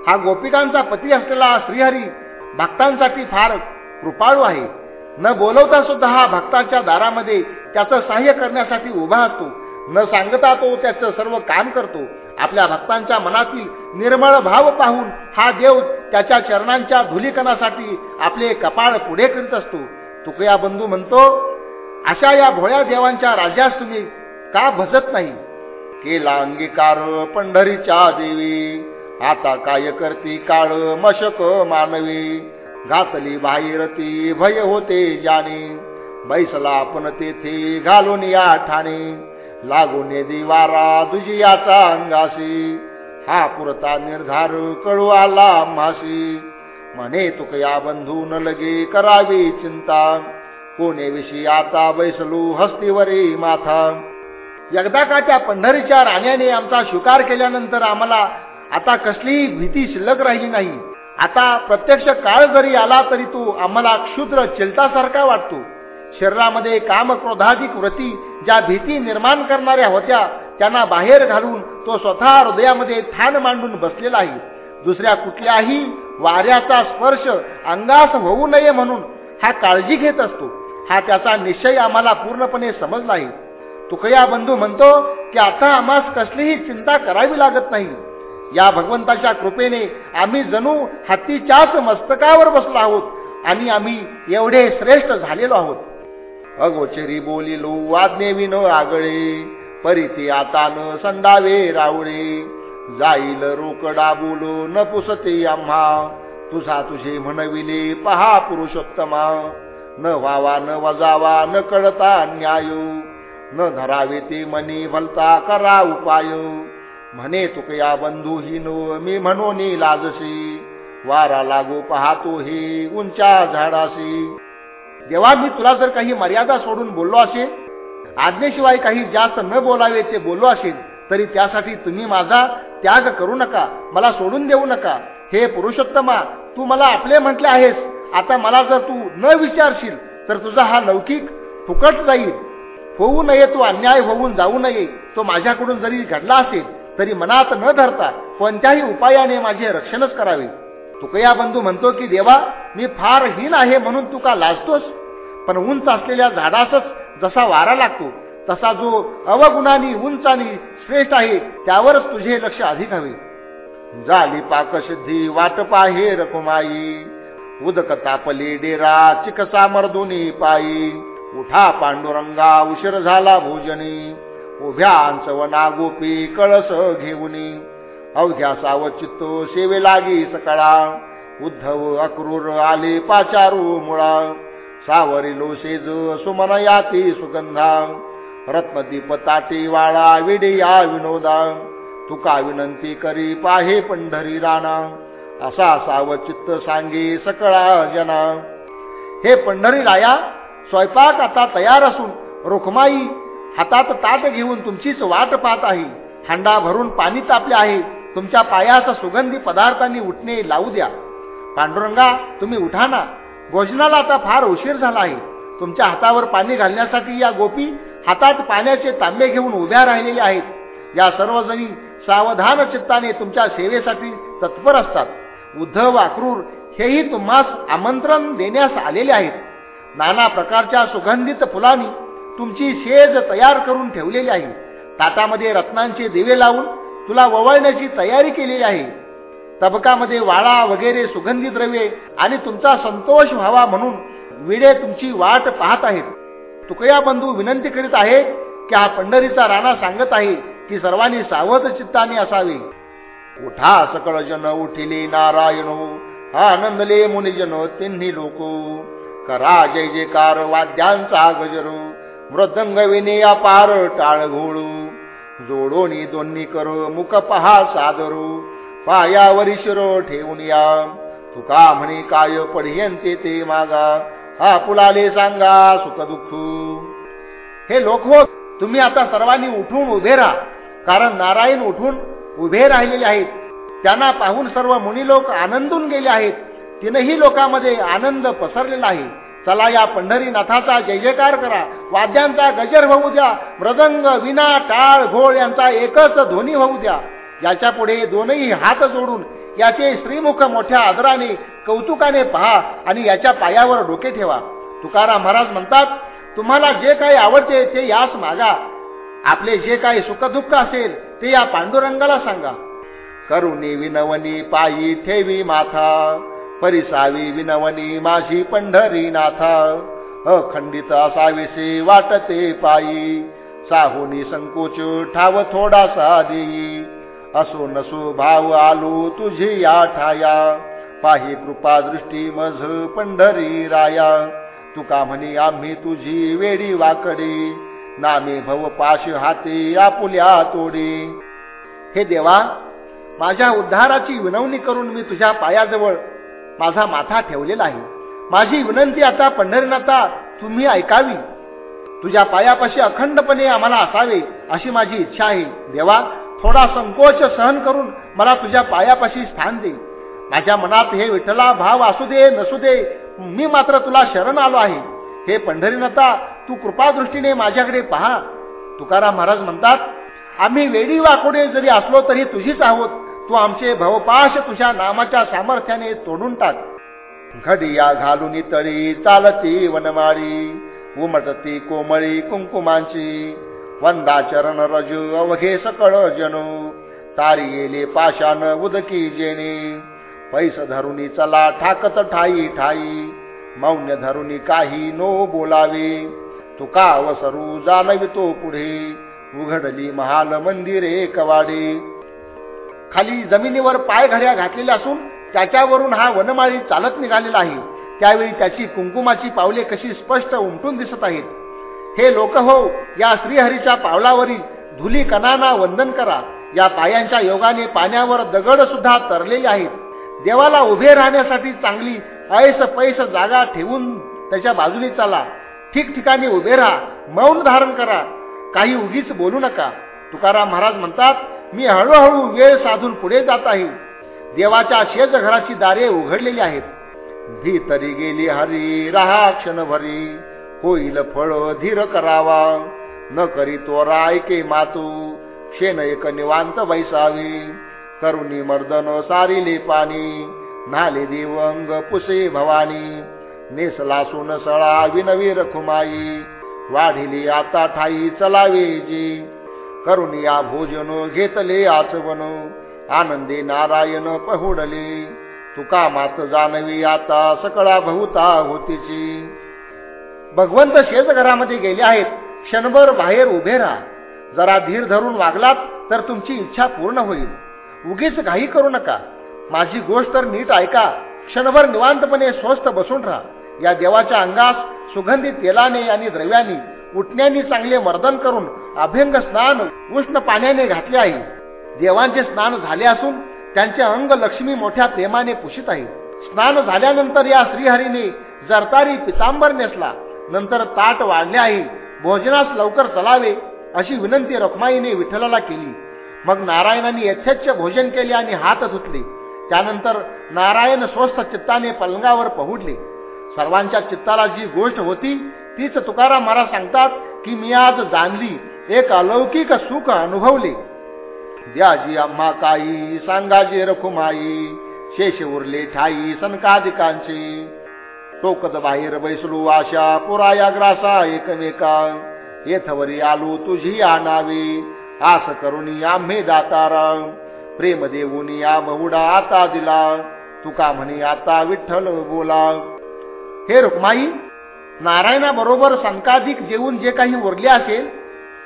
हा गोपिकांचा पती असलेला श्रीहरी भक्तांसाठी फार कृपाळू आहे. न बोलवता सुद्धा हा भक्ताच्या दारामध्ये त्याचं सहाय्य करण्यासाठी उभा असतो. न सांगता तो त्याचं सर्व काम करतो. आपल्या भक्तांच्या मनातील निर्मळ भाव पाहून हा देव त्याच्या चरणांच्या धुलीकणासाठी आपले कपाळ पुढे करीत असतो. तुकया बंधू म्हणतो अशा या भोळ्या देवांच्या राज्यास तुम्ही का भजत नाही? केला अंगीकार पंढरीच्या देवी आता काय करती काळ मशक मानवी? घातली बाहेरती भय होते जाणे बैसला आपण तेथे घालून या ठाणे. लागून दिवारा दुजियाचा अंगाशी. हा पुरता निर्धार कळू आला मासी म्हणे तुकया बंधू न लगे करावी चिंता. कोणे विषयी आता बैसलू हस्तीवरी माथा. एकदा का त्या पंढरीच्या राण्याने आमचा स्वीकार केल्यानंतर आम्हाला आता कसलीही भीती शिल्लक राहिली नाही. आता प्रत्यक्ष काळ जरी आला तरी तो आम्हाला क्षुद्र चिलतासारखा वाटतो. शरीरामध्ये कामक्रोधाधिक व्रती ज्या भीती निर्माण करणाऱ्या होत्या त्यांना बाहेर घालून तो स्वतः हृदयामध्ये ठाण मांडून बसलेला आहे. दुसऱ्या कुठल्याही वाऱ्याचा स्पर्श अंगास होऊ नये म्हणून हा काळजी घेत असतो. हा त्याचा निश्चय आम्हाला पूर्णपणे समजला आहे. तुकया बंधू म्हणतो की आता आम्हास कसलीही चिंता करावी लागत नाही. या भगवंताच्या कृपेने आम्ही जणू हत्तीच्याच मस्तकावर बसलो आहोत आणि आम्ही एवढे श्रेष्ठ झालेलो आहोत. अगोचरी बोलिलो वाज्ञे विन आगळे परिती आता न संडावे रावळे. जाईल रोकडा बोलो न पुसते आम्हा. तुझा तुझे म्हणविले पहा पुरुषोत्तमा. न व्हावा न वजावा न कळता न्याय. न धरावे ते मनी भलता करा उपाय. म्हणे तुकया बंधू हिनो मी म्हणून लाजशी वारा लागू पाहतो हे उंच्या झाडाशी देवा मी तुला जर काही मर्यादा सोडून बोललो असेल आज्ञेशिवाय काही जास्त न बोलावे ते बोललो असेल तरी त्यासाठी तुम्ही माझा त्याग करू नका मला सोडून देऊ नका. हे पुरुषोत्तमा तू मला आपले म्हटले आहेस. आता मला जर तू न विचारशील तर तुझा हा लौकिक फुकट जाईल. होऊ नये तो अन्याय होऊन जाऊ नये. तो माझ्याकडून जरी घडला असेल तरी मनात न धरता कोणत्याही उपायाने माझे रक्षणच करावे. तुकया बंधू म्हणतो की देवा मी फार हीन आहे म्हणून तू का लाजतोस. पण उंच असलेल्या झाडासच जसा वारा लागतो तसा जो अवगुणानी उंच आणि श्रेष्ठ आहे त्यावरच तुझे लक्ष अधिक हवे. झाली पाकसिद्धी वाट पाहे रकुमाई उदक तापले डेरा चिकसा मर्दुनी पायी. उठा पांडुरंगा उशीर झाला भोजनी. उभ्या अंचवना गोपी कळस घेऊनी. अवघ्या साव सेवे लागी सकाळा. उद्धव अक्रूर आले पाचारू मुळा. सावरी लोसेज सुमन याती सुगंधा. रत्नदीप ताटी वाळा विडिया विनोदा. तुका विनंती करी पाहे पंढरी राणा. असा सावचित्त सांगे सकळा जना. हे पंढरी राया स्वयंपाक आता तयार असून रुखमाई हातात ताट घेऊन तुमचीच वाट पाहत आहे. हांडा भरून पाणी तापले आहे. तुमच्या पायास सुगंधी पदार्थांनी उठणे लावू द्या. पांडुरंगा तुम्ही उठा ना. भोजनाला आता फार उशीर झाला आहे तुमच्या हातावर पाणी घालण्यासाठी या गोपी हातात पाण्याचे तांबे घेऊन उभ्या राहिलेले आहेत. या सर्वजणी सावधान चित्ताने तुमच्या सेवेसाठी तत्पर असतात. उद्धव आक्रूर हेही तुम्हास आमंत्रण देण्यास आलेले आहेत. नाना प्रकारच्या सुगंधित फुलांनी तुमची शेज तयार करून ठेवलेली आहे. ताटामध्ये रत्नांचे दिवे लावून तुला ववळण्याची तयारी केलेली आहे. तबकामध्ये वाळा वगैरे सुगंधी द्रव्ये आणि तुमचा संतोष व्हावा म्हणून विडे तुमची वाट पाहत आहेत. तुकया बंधू विनंती करीत आहे की हा पंढरीचा राणा सांगत आहे की सर्वांनी सावध चित्ताने असावे. उठा सकळ जन उठिले नारायण. आनंदले मुनिजन तिन्ही लोक. करा जय जयकार वाद्यांचा गजरू. मृदंग विने अपार टाळघोळू. जोडोनी दोन्ही करू मुख पहा सादरू. पायावरी शिरो ठेवून या. तुका म्हणे काय पढियंते ते मागा. हा पुलाले सांगा सुख दुःख. हे लोक हो तुम्ही आता सर्वांनी उठून उभे राहा. कारण नारायण उठून उभे राहिलेले आहेत. त्यांना पाहून सर्व मुनी लोक आनंदून गेले आहेत. तीनही लोकांमध्ये आनंद पसरलेला आहे. चला या पंढरीनाथाचा जय जयकार करा. वाद्यांचा गजर होऊ द्या. मृदंग विना टाळ घोळ यांचा एकच ध्वनी होऊ द्या. याच्यापुढे दोनही हात जोडून याचे श्रीमुख मोठ्या आदराने कौतुकाने पहा आणि याच्या पायावर डोके ठेवा. तुकाराम महाराज म्हणतात तुम्हाला जे काही आवडते ते यास मागा. आपले जे काही सुखदुःख असेल ते या पांडुरंगाला सांगा. करुणी विनवनी पायी ठेवी माथा. परिसावी विनवनी माझी पंढरी नाथा अखंडित असाविसे वाटते पायी. साहुनी संकोच ठाव थोडासा देई. असो नसो भाव आलो तुझे या ठाया. पाही कृपा दृष्टी मझ पंढरी राया. तुका म्हणे आम्ही तुझी वेडी वाकडी. नामे भव पाश हाती आपुल्या तोडी. हे देवा माझ्या उद्धाराची विनवणी करून मी तुझ्या पायाजवळ माझा माथा ठेवलेला आहे. माझी विनंती आता पंढरीनाथा तुम्ही ऐकावी. तुझ्या पायापाशी अखंडपणे आम्हाला असावे अशी माझी इच्छा आहे. देवा थोडा संकोच सहन करून मला तुझ्या पायापाशी स्थान दे. माझ्या मनात हे विठ्ठला भाव असू दे नसू दे मी मात्र तुला शरण आलो आहे. हे पंढरीनाथा तू कृपादृष्टीने माझ्याकडे पहा. तुकाराम महाराज म्हणतात आम्ही वेडी वाकोडे जरी असलो तरी तुझीच आहोत. तू आमचे भवपाश तुझ्या नामाच्या सामर्थ्याने तोडून टाक. घडिया घालून तळी चालती वनमाळी उमटती कोमळी कुंकुमांची. वंदा चरण रजू अवघे सकळ जनू तारी येले पाशान उदकी जेणे. पैस धरुनी चला ठाकत ठाई ठाई. मौन्य धरुनी काही नो बोलावे. तुका वसरू जाणवितो पुढे. उघडली महाल मंदिरे कवाडे. खाली जमिनीवर पायघड्या घातलेल्या असून त्याच्यावरून हा वनमाळी चालत निघालेला आहे. त्यावेळी त्याची कुंकुमाची पावले कशी स्पष्ट उमटून दिसत आहेत. हे लोक हो या श्रीहरीच्या पावलावरील धुली कणांना वंदन करा. या पायांच्या योगाने पाण्यावर दगड सुद्धा तरलेले आहेत. देवाला उभे राहण्यासाठी चांगली ऐस पैस जागा ठेवून त्याच्या बाजूने चाला. ठिकठिकाणी उभे राहा. मौन धारण करा. काही उगीच बोलू नका. तुकाराम महाराज म्हणतात मी हळूहळू वेळ साधून पुढे जात आहे. देवाच्या शेज घराची दारे उघडलेली आहेत. भीतरी गेली हरी राहा क्षणभरी. होईल फळ धीर करावा. न करी तो रायके मातू. शेन एक निवांत बैसावी करुणी मर्दन सारिले पाणी. नाले देव अंग पुसे भवानी. नेसला सुन सळा विनवी रखुमाई वाढिली आता ठाई चलावे जी. करुणिया भोजन घेतले आचवन आनंदी नारायण पहुडले तुका मात जाणवी आता सकळा बहुता होतीची भगवंत शेजघरामध्ये गेले आहेत क्षणभर बाहेर उभे राहा जरा धीर धरून वागलात तर तुमची इच्छा पूर्ण होईल. उगीच घाई करू नका. माझी गोष्ट तर नीट ऐका. क्षणभर निवांतपणे स्वस्थ बसून राहा. या देवाच्या अंगास सुगंधी तेलाने आणि द्रव्याने उठण्याने चांगले मर्दन करून अभ्यंग स्नान उष्ण पाण्याने घातले आहे. देवांचे स्नान झाले असून त्यांचे अंग लक्ष्मी मोठ्या प्रेमाने पुषित आहे. स्नान झाल्यानंतर या श्रीहरीने जरतारी पितांबर नेसला. नंतर ताट वाढले आहे. भोजनास लवकर चलावे अशी विनंती रखमाईने विठ्ठलाला केली. मग नारायणाने यथेच्छ भोजन केले आणि हात धुतले. त्यानंतर नारायण स्वस्थ चित्ताने पलंगावर पहुडले. सर्वांच्या चित्ताला जी गोष्ट होती तीच तुकाराम मला सांगतात की मी आज जाणली एक अलौकिक सुख अनुभवले. द्याजी अम्मा काई सांगाजी रखुमाई शेष उरले ठाई सनकादिकांचे. टोकत बाहेर बैसलू आशा पुराया ग्रासा एकमेका. येथवरी आलो तुझी आणावी आस करुणी आम्ही दातारा. प्रेम देऊन या बहुडा आता दिला तुका म्हणे आता विठ्ठल बोला. हे रुक्माई नारायणाबरोबर संकाधिक जेवून जे काही उरले असेल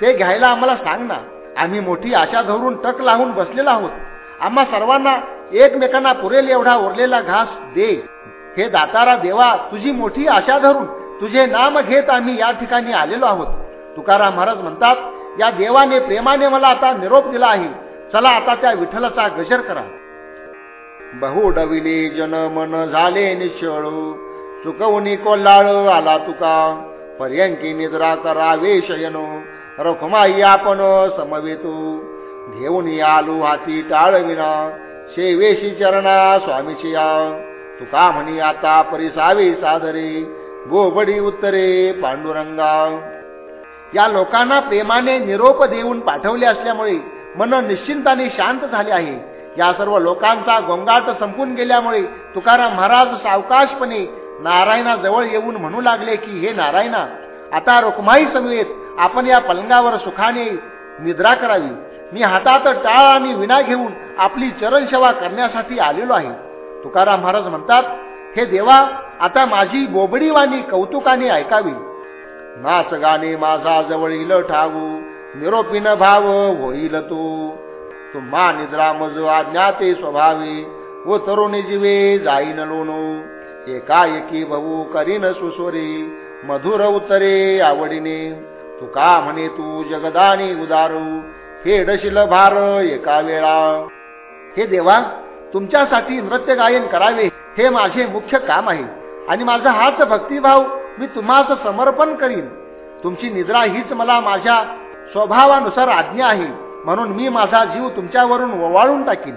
ते घ्यायला आम्हाला सांग ना. आम्ही मोठी आशा धरून टक लावून बसलेलो आहोत. आम्हा सर्वांना एकमेकांना पुरेल एवढा उरलेला घास दे. हे दातारा देवा तुझी मोठी आशा धरून तुझे नाम घेत आम्ही या ठिकाणी आलेलो आहोत. तुकाराम महाराज म्हणतात या देवाने प्रेमाने मला आता निरोप दिला आहे. चला आता त्या विठ्ठलाचा गजर करा. बहु डविले जन मन झाले निश्चळू. चुकवणी कोल्हाळ आला तुका? पर्यंकी निद्रा करावे शयनो रखुमाई आपण समवेतू. घेऊन आलू हाती टाळविना शेवेशी चरणा स्वामीची या तुका म्हणी आता परिसावे सादरे. गोबडी उत्तरे पांडुरंगा. या लोकांना प्रेमाने निरोप देऊन पाठवले असल्यामुळे मन निश्चिंताने शांत झाले आहे. या सर्व लोकांचा गोंगाट संपून गेल्यामुळे तुकाराम महाराज सावकाशपणे नारायणाजवळ येऊन म्हणू लागले की हे नारायणा आता रुक्माई समवेत आपण या पलंगावर सुखाने निद्रा करावी. मी हातात टाळ आणि विना घेऊन आपली चरणसेवा करण्यासाठी आलेलो आहे. तुकाराम महाराज म्हणतात हे देवा आता माझी बोबडी वाणी कौतुकाने ऐकावी. नाच गाणे माझा जवळील ठाऊ निरोपीन भाव होईल तू. तुम्हा निद्रा मज आज्ञाते स्वभावे व तरुणी जीवे जाईन लोणू. एकाएकी भाऊ करीन सुसोरी. मधुर उतरे आवडीने. तुका म्हणे तू जगदानी उदारू? फेडशील भार एका वेळा. हे देवा तुमच्यासाठी नृत्य गायन करावे हे माझे मुख्य काम आहे. आणि माझा हाच भक्तिभाव मी तुम्हाच समर्पण करीन. तुमची निद्रा हीच मला माझ्या स्वभावानुसार आज्ञा आहे. म्हणून मी माझा जीव तुमच्यावरून ववाळून टाकीन.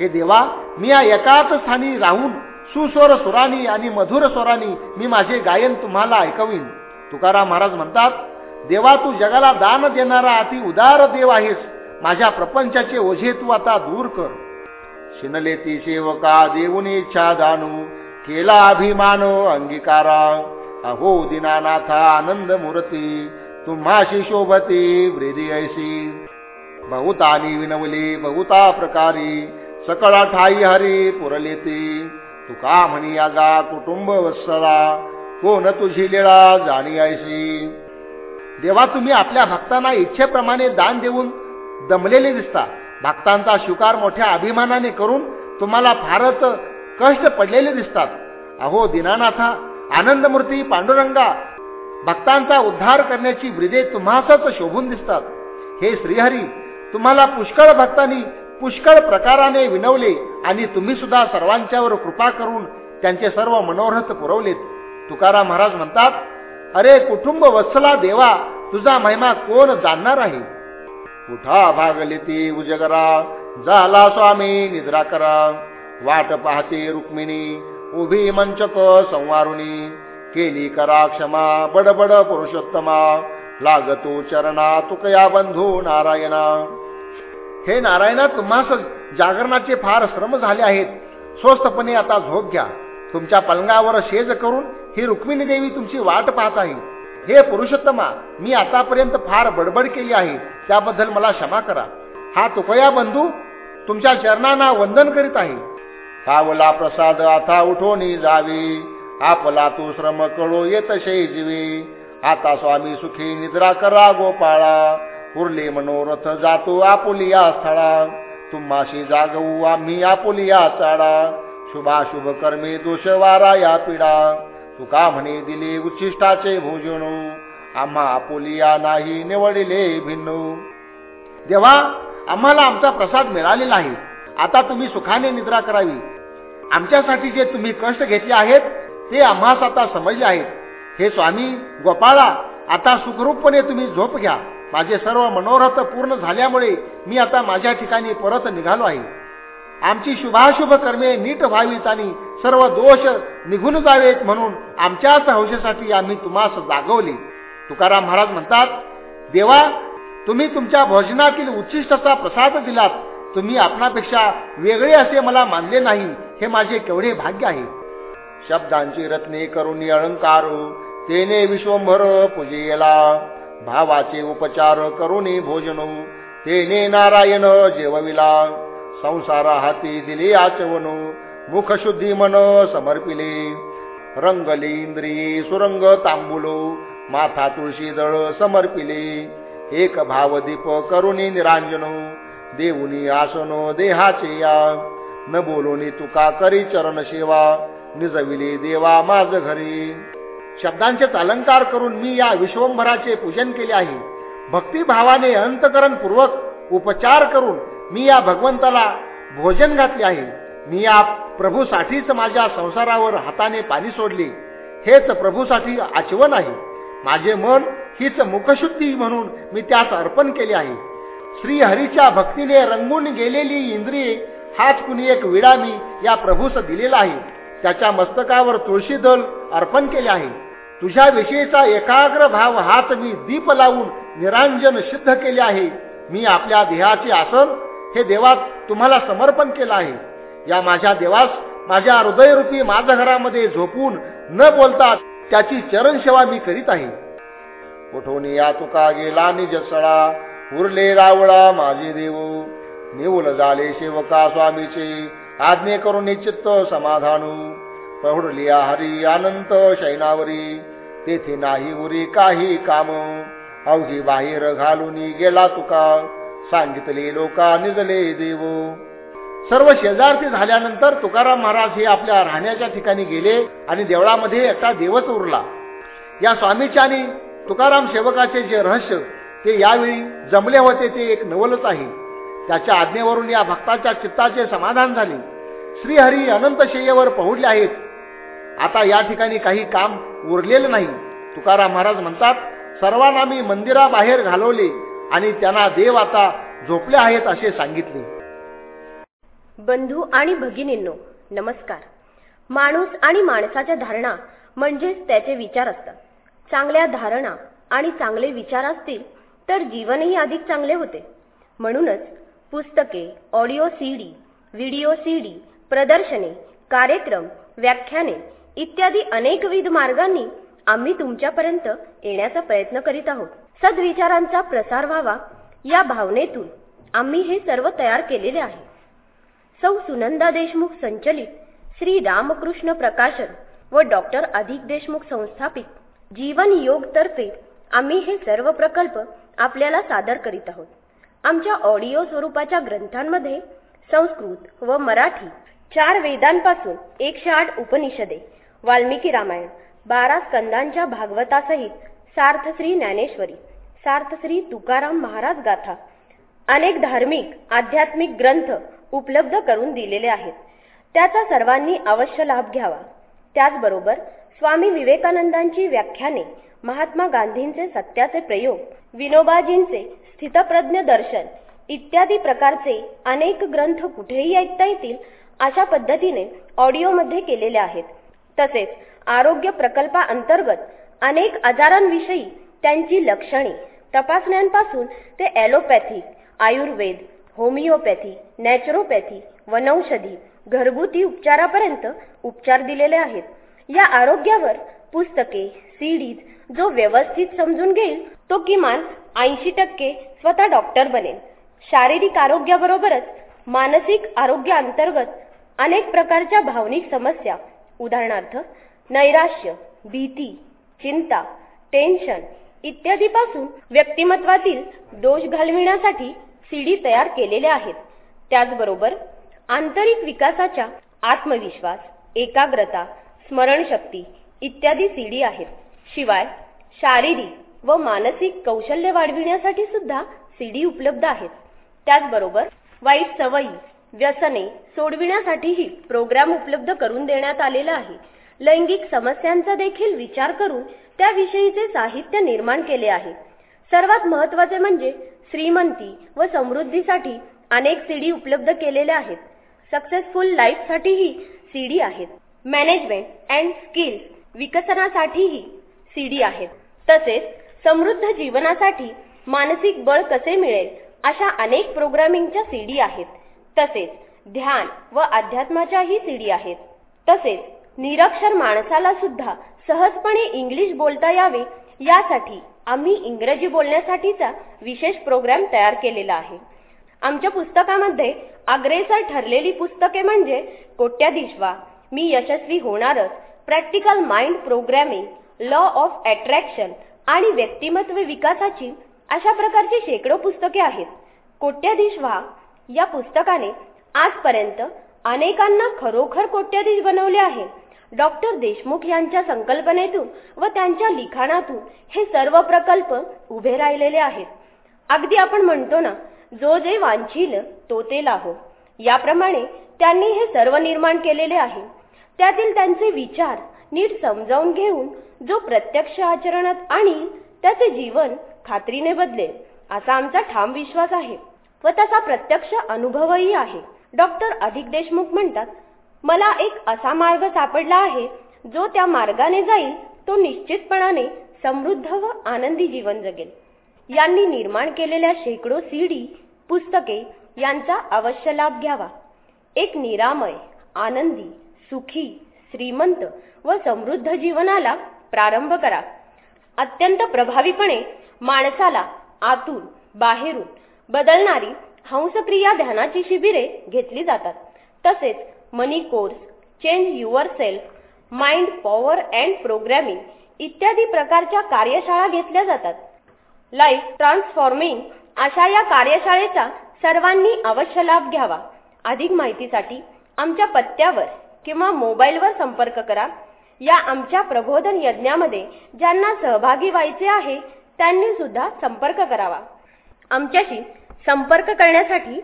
हे देवा मी या एकाच स्थानी राहून सुस्वर सुरानी आणि मधुर स्वरानी मी माझे गायन तुम्हाला ऐकवीन. तुकाराम महाराज म्हणतात देवा तू जगाला दान देणारा अति उदार देव आहेस. माझ्या प्रपंचाचे ओझे तू आता दूर कर. शिनले ती सेवका देऊनी इच्छा दानू केला अभिमान अंगीकारा. अहो दिनानाथा आनंद मूर्ती तुम्हाशी शोभती ब्रेदी ऐशी बहुतानी विनवली बहुता प्रकारी सकळा ठाई हरी पुरलेती. तुका म्हणी आगा कुटुंब वत्सला? कोण तुझी लिळा जाणी ऐशी देवा तुम्ही आपल्या भक्तांना इच्छेप्रमाणे दान देऊन दमलेले दिसता. भक्तांचा स्वीकार मोठ्या अभिमानाने करून तुम्हाला फारच कष्ट पडलेले दिसतात. अहो दिनानाथा आनंदमूर्ती पांडुरंगा भक्तांचा उद्धार करण्याची ब्रिजे तुम्हासच शोभून दिसतात. हे श्रीहरी तुम्हाला पुष्कळ भक्तांनी पुष्कळ प्रकाराने विनवले आणि तुम्ही सुद्धा सर्वांच्यावर कृपा करून त्यांचे सर्व मनोरथ पुरवलेत. तुकाराम महाराज म्हणतात अरे कुटुंब वत्सला देवा तुझा महिमा कोण जाणणार आहे? कुठा भागले ती उजगरा? झाला स्वामी निद्रा करा. वाट पाहते रुक्मिणी उभी मंचक संवारुणी. केली करा क्षमा बडबड पुरुषोत्तमा. लागतो चरणा तुकया बंधू नारायणा. हे नारायणा तुम्हास जागरणाचे फार श्रम झाले आहेत. स्वस्तपणे आता झोप घ्या. तुमच्या पलंगावर शेज करून ही रुक्मिणी देवी तुमची वाट पाहत आहे. हे पुरुषोत्तमा मी आतापर्यंत फार बडबड केली आहे. त्याबद्दल मला क्षमा करा. हा तुकया बंधू तुमच्या चरणांना वंदन करीत आहे. सावला प्रसाद आता उठोनी जावी. आपला तू श्रम कळो येतशे जीवी. आता स्वामी सुखी निद्रा करा गोपाळा. उरले मनोरथ जातो आपुलिया स्थळा. तुम्हाशी जागवू आम्ही आपुलिया चाडा शुभाशुभ कर्मे दोष वारा या पिडा. तुका म्हणे दिले उच्छिष्टाचे भोजन. आम्हा आपुलिया नाही निवडिले भिन्नू. देवा आम्हाला आमचा प्रसाद मिळालेला आहे आता तुम्ही सुखाने निद्रा करावी. आमच्यासाठी जे तुम्ही कष्ट घेतले आहेत ते आम्हास आता समजले आहेत. हे स्वामी गोपाळा आता सुखरूपपणे तुम्ही झोप घ्या. माझे सर्व मनोरथ पूर्ण झाल्यामुळे मी आता माझ्या ठिकाणी परत निघालो आहे. आमची शुभाशुभ कर्मे नीट व्हावीत आणि सर्व दोष निघून जावेत म्हणून आमच्याच हौशेसाठी आम्ही तुम्हास जागवले. तुकाराम महाराज म्हणतात देवा तुम्ही तुमच्या भोजनातील उच्चिष्टाचा प्रसाद दिलात. तुम्ही आपणापेक्षा वेगळे असे मला मानले नाही. हे माझे केवढे भाग्य आहे. शब्दांची रत्ने करून अलंकार तेने विश्वंभर पूजेला. भावाचे उपचार करून भोजन तेने नारायण जेवविला. संसार हाती दिले आचवण. मुखशुद्धी मन समर्पिले. रंगले इंद्रिये सुरंग तांबुलो. माथा तुळशी दळ समर्पिले. एक भावदीप करुणी निरांजन. देऊनी आसन देहाचे या. न बोलोनी तुका करी चरण सेवा. निजविली देवा माझ घरी. शब्दांचेच अलंकार करून मी या विश्वंभराचे पूजन केले आहे. भक्तिभावाने अंतकरणपूर्वक उपचार करून मी या भगवंताला भोजन घातले आहे. मी या प्रभूसाठीच माझ्या संसारावर हाताने पाणी सोडले. हेच प्रभूसाठी आचवण आहे. माझे मन हीच मुखशुद्धी म्हणून मी त्यास अर्पण केले आहे. श्री हरीच्या भक्तीने रंगून गेलेली इंद्रिये हाच कुणी एक विडा मी या प्रभूस दिलेला आहे. त्याच्या मस्तकावर तुळशी दल अर्पण केले आहे. तुझ्या विषयीचा एकाग्र भाव हाच मी दीप लावून निरांजन सिद्ध केले आहे. मी आपल्या देहाचे आसन हे देवात तुम्हाला समर्पण केलं आहे. या माझ्या देवास माझ्या हृदयरूपी माझ्या घरामध्ये झोपून न बोलता त्याची चरण सेवा मी करीत आहे. उठून या तुका गेला निजसळा उरले रावळा माझे देव. निवल झाले सेवका स्वामीचे आज्ञे करून चित्त समाधानू. पहुडलिया हरी अनंत शैनावरी तेथे नाही उरी काही काम. अवघी बाहेर घालून गेला तुका. सांगितले लोका निजले देव. सर्व शेजारती झाल्यानंतर तुकाराम महाराज हे आपल्या राहण्याच्या ठिकाणी गेले आणि देवळामध्ये एकटा देवच उरला. या स्वामीच्या आणि तुकाराम सेवकाचे जे रहस्य ते यावेळी जमले होते ते एक नवलच आहे. त्याच्या आज्ञेवरून या भक्ताच्या चित्ताचे समाधान झाले. श्रीहरी अनंत शय्येवर पहुडले आहेत. आता या ठिकाणी काही काम उरलेलं नाही. तुकाराम महाराज म्हणतात सर्वांना मी मंदिराबाहेर घालवले आणि त्यांना देव आता झोपले आहेत असे सांगितले. बंधू आणि भगिनींनो नमस्कार. माणूस आणि माणसाच्या धारणा म्हणजेच त्याचे विचार असतात. चांगल्या धारणा आणि चांगले विचार असतील तर जीवनही अधिक चांगले होते. म्हणूनच पुस्तके ऑडिओ सीडी व्हिडिओ सीडी प्रदर्शने कार्यक्रम व्याख्याने इत्यादी अनेकविध मार्गांनी आम्ही तुमच्यापर्यंत येण्याचा प्रयत्न करीत आहोत. सद्विचारांचा प्रसार व्हावा या भावनेतून आम्ही हे सर्व तयार केलेले आहे. सौ सुनंदा देशमुख संचलित श्री रामकृष्ण प्रकाशन व डॉक्टर अधिक देशमुख संस्थापित जीवन योग तर्फे आम्ही हे सर्व प्रकल्प आपल्याला सादर करीत आहोत. आमच्या ऑडिओ स्वरूपाच्या ग्रंथांमध्ये संस्कृत व मराठी चार वेदांपासून एकशे आठ उपनिषदे वाल्मिकी रामायण बारा स्कंदांच्या भागवतासहित सार्थश्री ज्ञानेश्वरी सार्थश्री तुकाराम महाराज गाथा अनेक धार्मिक आध्यात्मिक ग्रंथ उपलब्ध करून दिलेले आहेत. त्याचा सर्वांनी अवश्य लाभ घ्यावा. त्याचबरोबर स्वामी विवेकानंदांची व्याख्याने महात्मा गांधींचे सत्याचे प्रयोग विनोबाजींचे स्थितप्रज्ञ दर्शन इत्यादी प्रकारचे अनेक ग्रंथ कुठेही ऐकता येतील अशा पद्धतीने ऑडिओमध्ये केलेले आहेत. तसेच आरोग्य प्रकल्पाअंतर्गत अनेक आजारांविषयी त्यांची लक्षणे. तपासण्यांपासून ते ऍलोपॅथी आयुर्वेद होमिओपॅथी नॅचरोपॅथी वनौषधी घरगुती उपचारापर्यंत उपचार दिलेले आहेत. या आरोग्यावर पुस्तके सीडीज जो व्यवस्थित समजून घेईल तो किमान ऐंशी टक्के स्वतः डॉक्टर बनेल. शारीरिक आरोग्याबरोबरच मानसिक आरोग्याअंतर्गत अनेक प्रकारच्या भावनिक समस्या उदाहरणार्थ नैराश्य भीती चिंता टेन्शन इत्यादीपासून व्यक्तिमत्वातील दोष घालविण्यासाठी सीडी तयार केलेल्या आहेत. त्याचबरोबर आंतरिक विकासाच्या आत्मविश्वास एकाग्रता स्मरणशक्ती इत्यादी सीडी आहेत. शिवाय शारीरिक व मानसिक कौशल्य वाढविण्यासाठी सुद्धा सीडी उपलब्ध आहेत. त्याचबरोबर वाईट सवयी व्यसने सोडविण्यासाठीही प्रोग्राम उपलब्ध करून देण्यात आलेला आहे. लैंगिक समस्यांचा देखील विचार करून त्याविषयीचे साहित्य निर्माण केले आहे. सर्वात महत्त्वाचे म्हणजे श्रीमंती व समृद्धीसाठी अनेक सीडी उपलब्ध केलेल्या आहेत. सक्सेसफुल लाईफसाठीही सीडी आहेत. मॅनेजमेंट अँड स्किल्स विकसनासाठीही सीडी आहेत. तसेच समृद्ध जीवनासाठी मानसिक बळ कसे मिळेल अशा अनेक प्रोग्रामिंगच्या सीडी आहेत. तसेच ध्यान व अध्यात्माच्याही सीडी आहेत. तसेच निरक्षर माणसाला सुद्धा सहजपणे इंग्लिश बोलता यावे यासाठी आम्ही इंग्रजी बोलण्यासाठीचा विशेष प्रोग्राम तयार केलेला आहे. आमच्या पुस्तकामध्ये अग्रेसर ठरलेली पुस्तके म्हणजे कोट्याधीशवा मी यशस्वी होणारच practical mind programming law of attraction आणि व्यक्तिमत्व विकासाची अशा प्रकारची शेकडो पुस्तके आहेत. कोट्याधीश व्हा या पुस्तकाने आजपर्यंत अनेकांना खरोखर कोट्याधीश बनवले आहे. डॉक्टर देशमुख यांच्या संकल्पनेतून व त्यांच्या लिखाणातून हे सर्व प्रकल्प उभे राहिलेले आहेत. अगदी आपण म्हणतो ना जो जे वांछील तो ते लाहो. याप्रमाणे त्यांनी हे सर्व निर्माण केलेले आहे. त्यातील त्यांचे विचार नीट समजावून घेऊन जो प्रत्यक्ष आचरणात आणील त्याचे जीवन खात्रीने बदलेल असा आमचा ठाम विश्वास आहे. व त्याचा प्रत्यक्ष अनुभवही आहे. डॉक्टर अधिक देशमुख म्हणतात मला एक असा मार्ग सापडला आहे जो त्या मार्गाने जाईल तो निश्चितपणाने समृद्ध व आनंदी जीवन जगेल. यांनी निर्माण केलेल्या शेकडो सीडी पुस्तके यांचा अवश्य लाभ घ्यावा. एक निरामय आनंदी सुखी श्रीमंत व समृद्ध जीवनाला प्रारंभ करा. अत्यंत प्रभावीपणे माणसाला आतून बाहेरून बदलणारी हंसक्रिया ध्यानाची शिबिरे घेतली जातात. तसेच money course change yourself mind power and programming इत्यादी प्रकारच्या कार्यशाळा घेतल्या जातात. लाईफ ट्रान्सफॉर्मिंग अशा या कार्यशाळेचा सर्वांनी अवश्य लाभ घ्यावा. अधिक माहितीसाठी आमच्या पत्त्यावर किंवा मोबाईलवर संपर्क करा. या आमच्या प्रबोधन यज्ञामध्ये ज्यांना सहभागी व्हायचे आहे त्यांनी सुद्धा संपर्क करावा. आमच्याशी संपर्क करण्यासाठी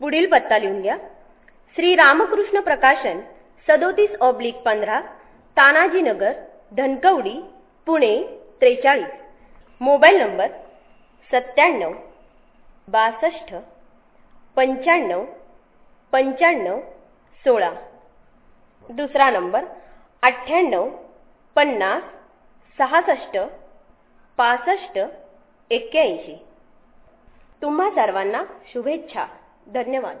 पुढील पत्ता लिहून घ्या. श्री रामकृष्ण प्रकाशन सदोतीस ऑब्लिक पंधरा तानाजीनगर धनकवडी पुणे त्रेचाळीस. मोबाईल नंबर सत्त्याण्णव बासष्ट पंच्याण्णव पंच्याण्णव सोळा. दुसरा नंबर अठ्ठ्याण्णव पन्नास सहासष्ट पासष्ट एक्क्याऐंशी. तुम्हा सर्वांना शुभेच्छा. धन्यवाद.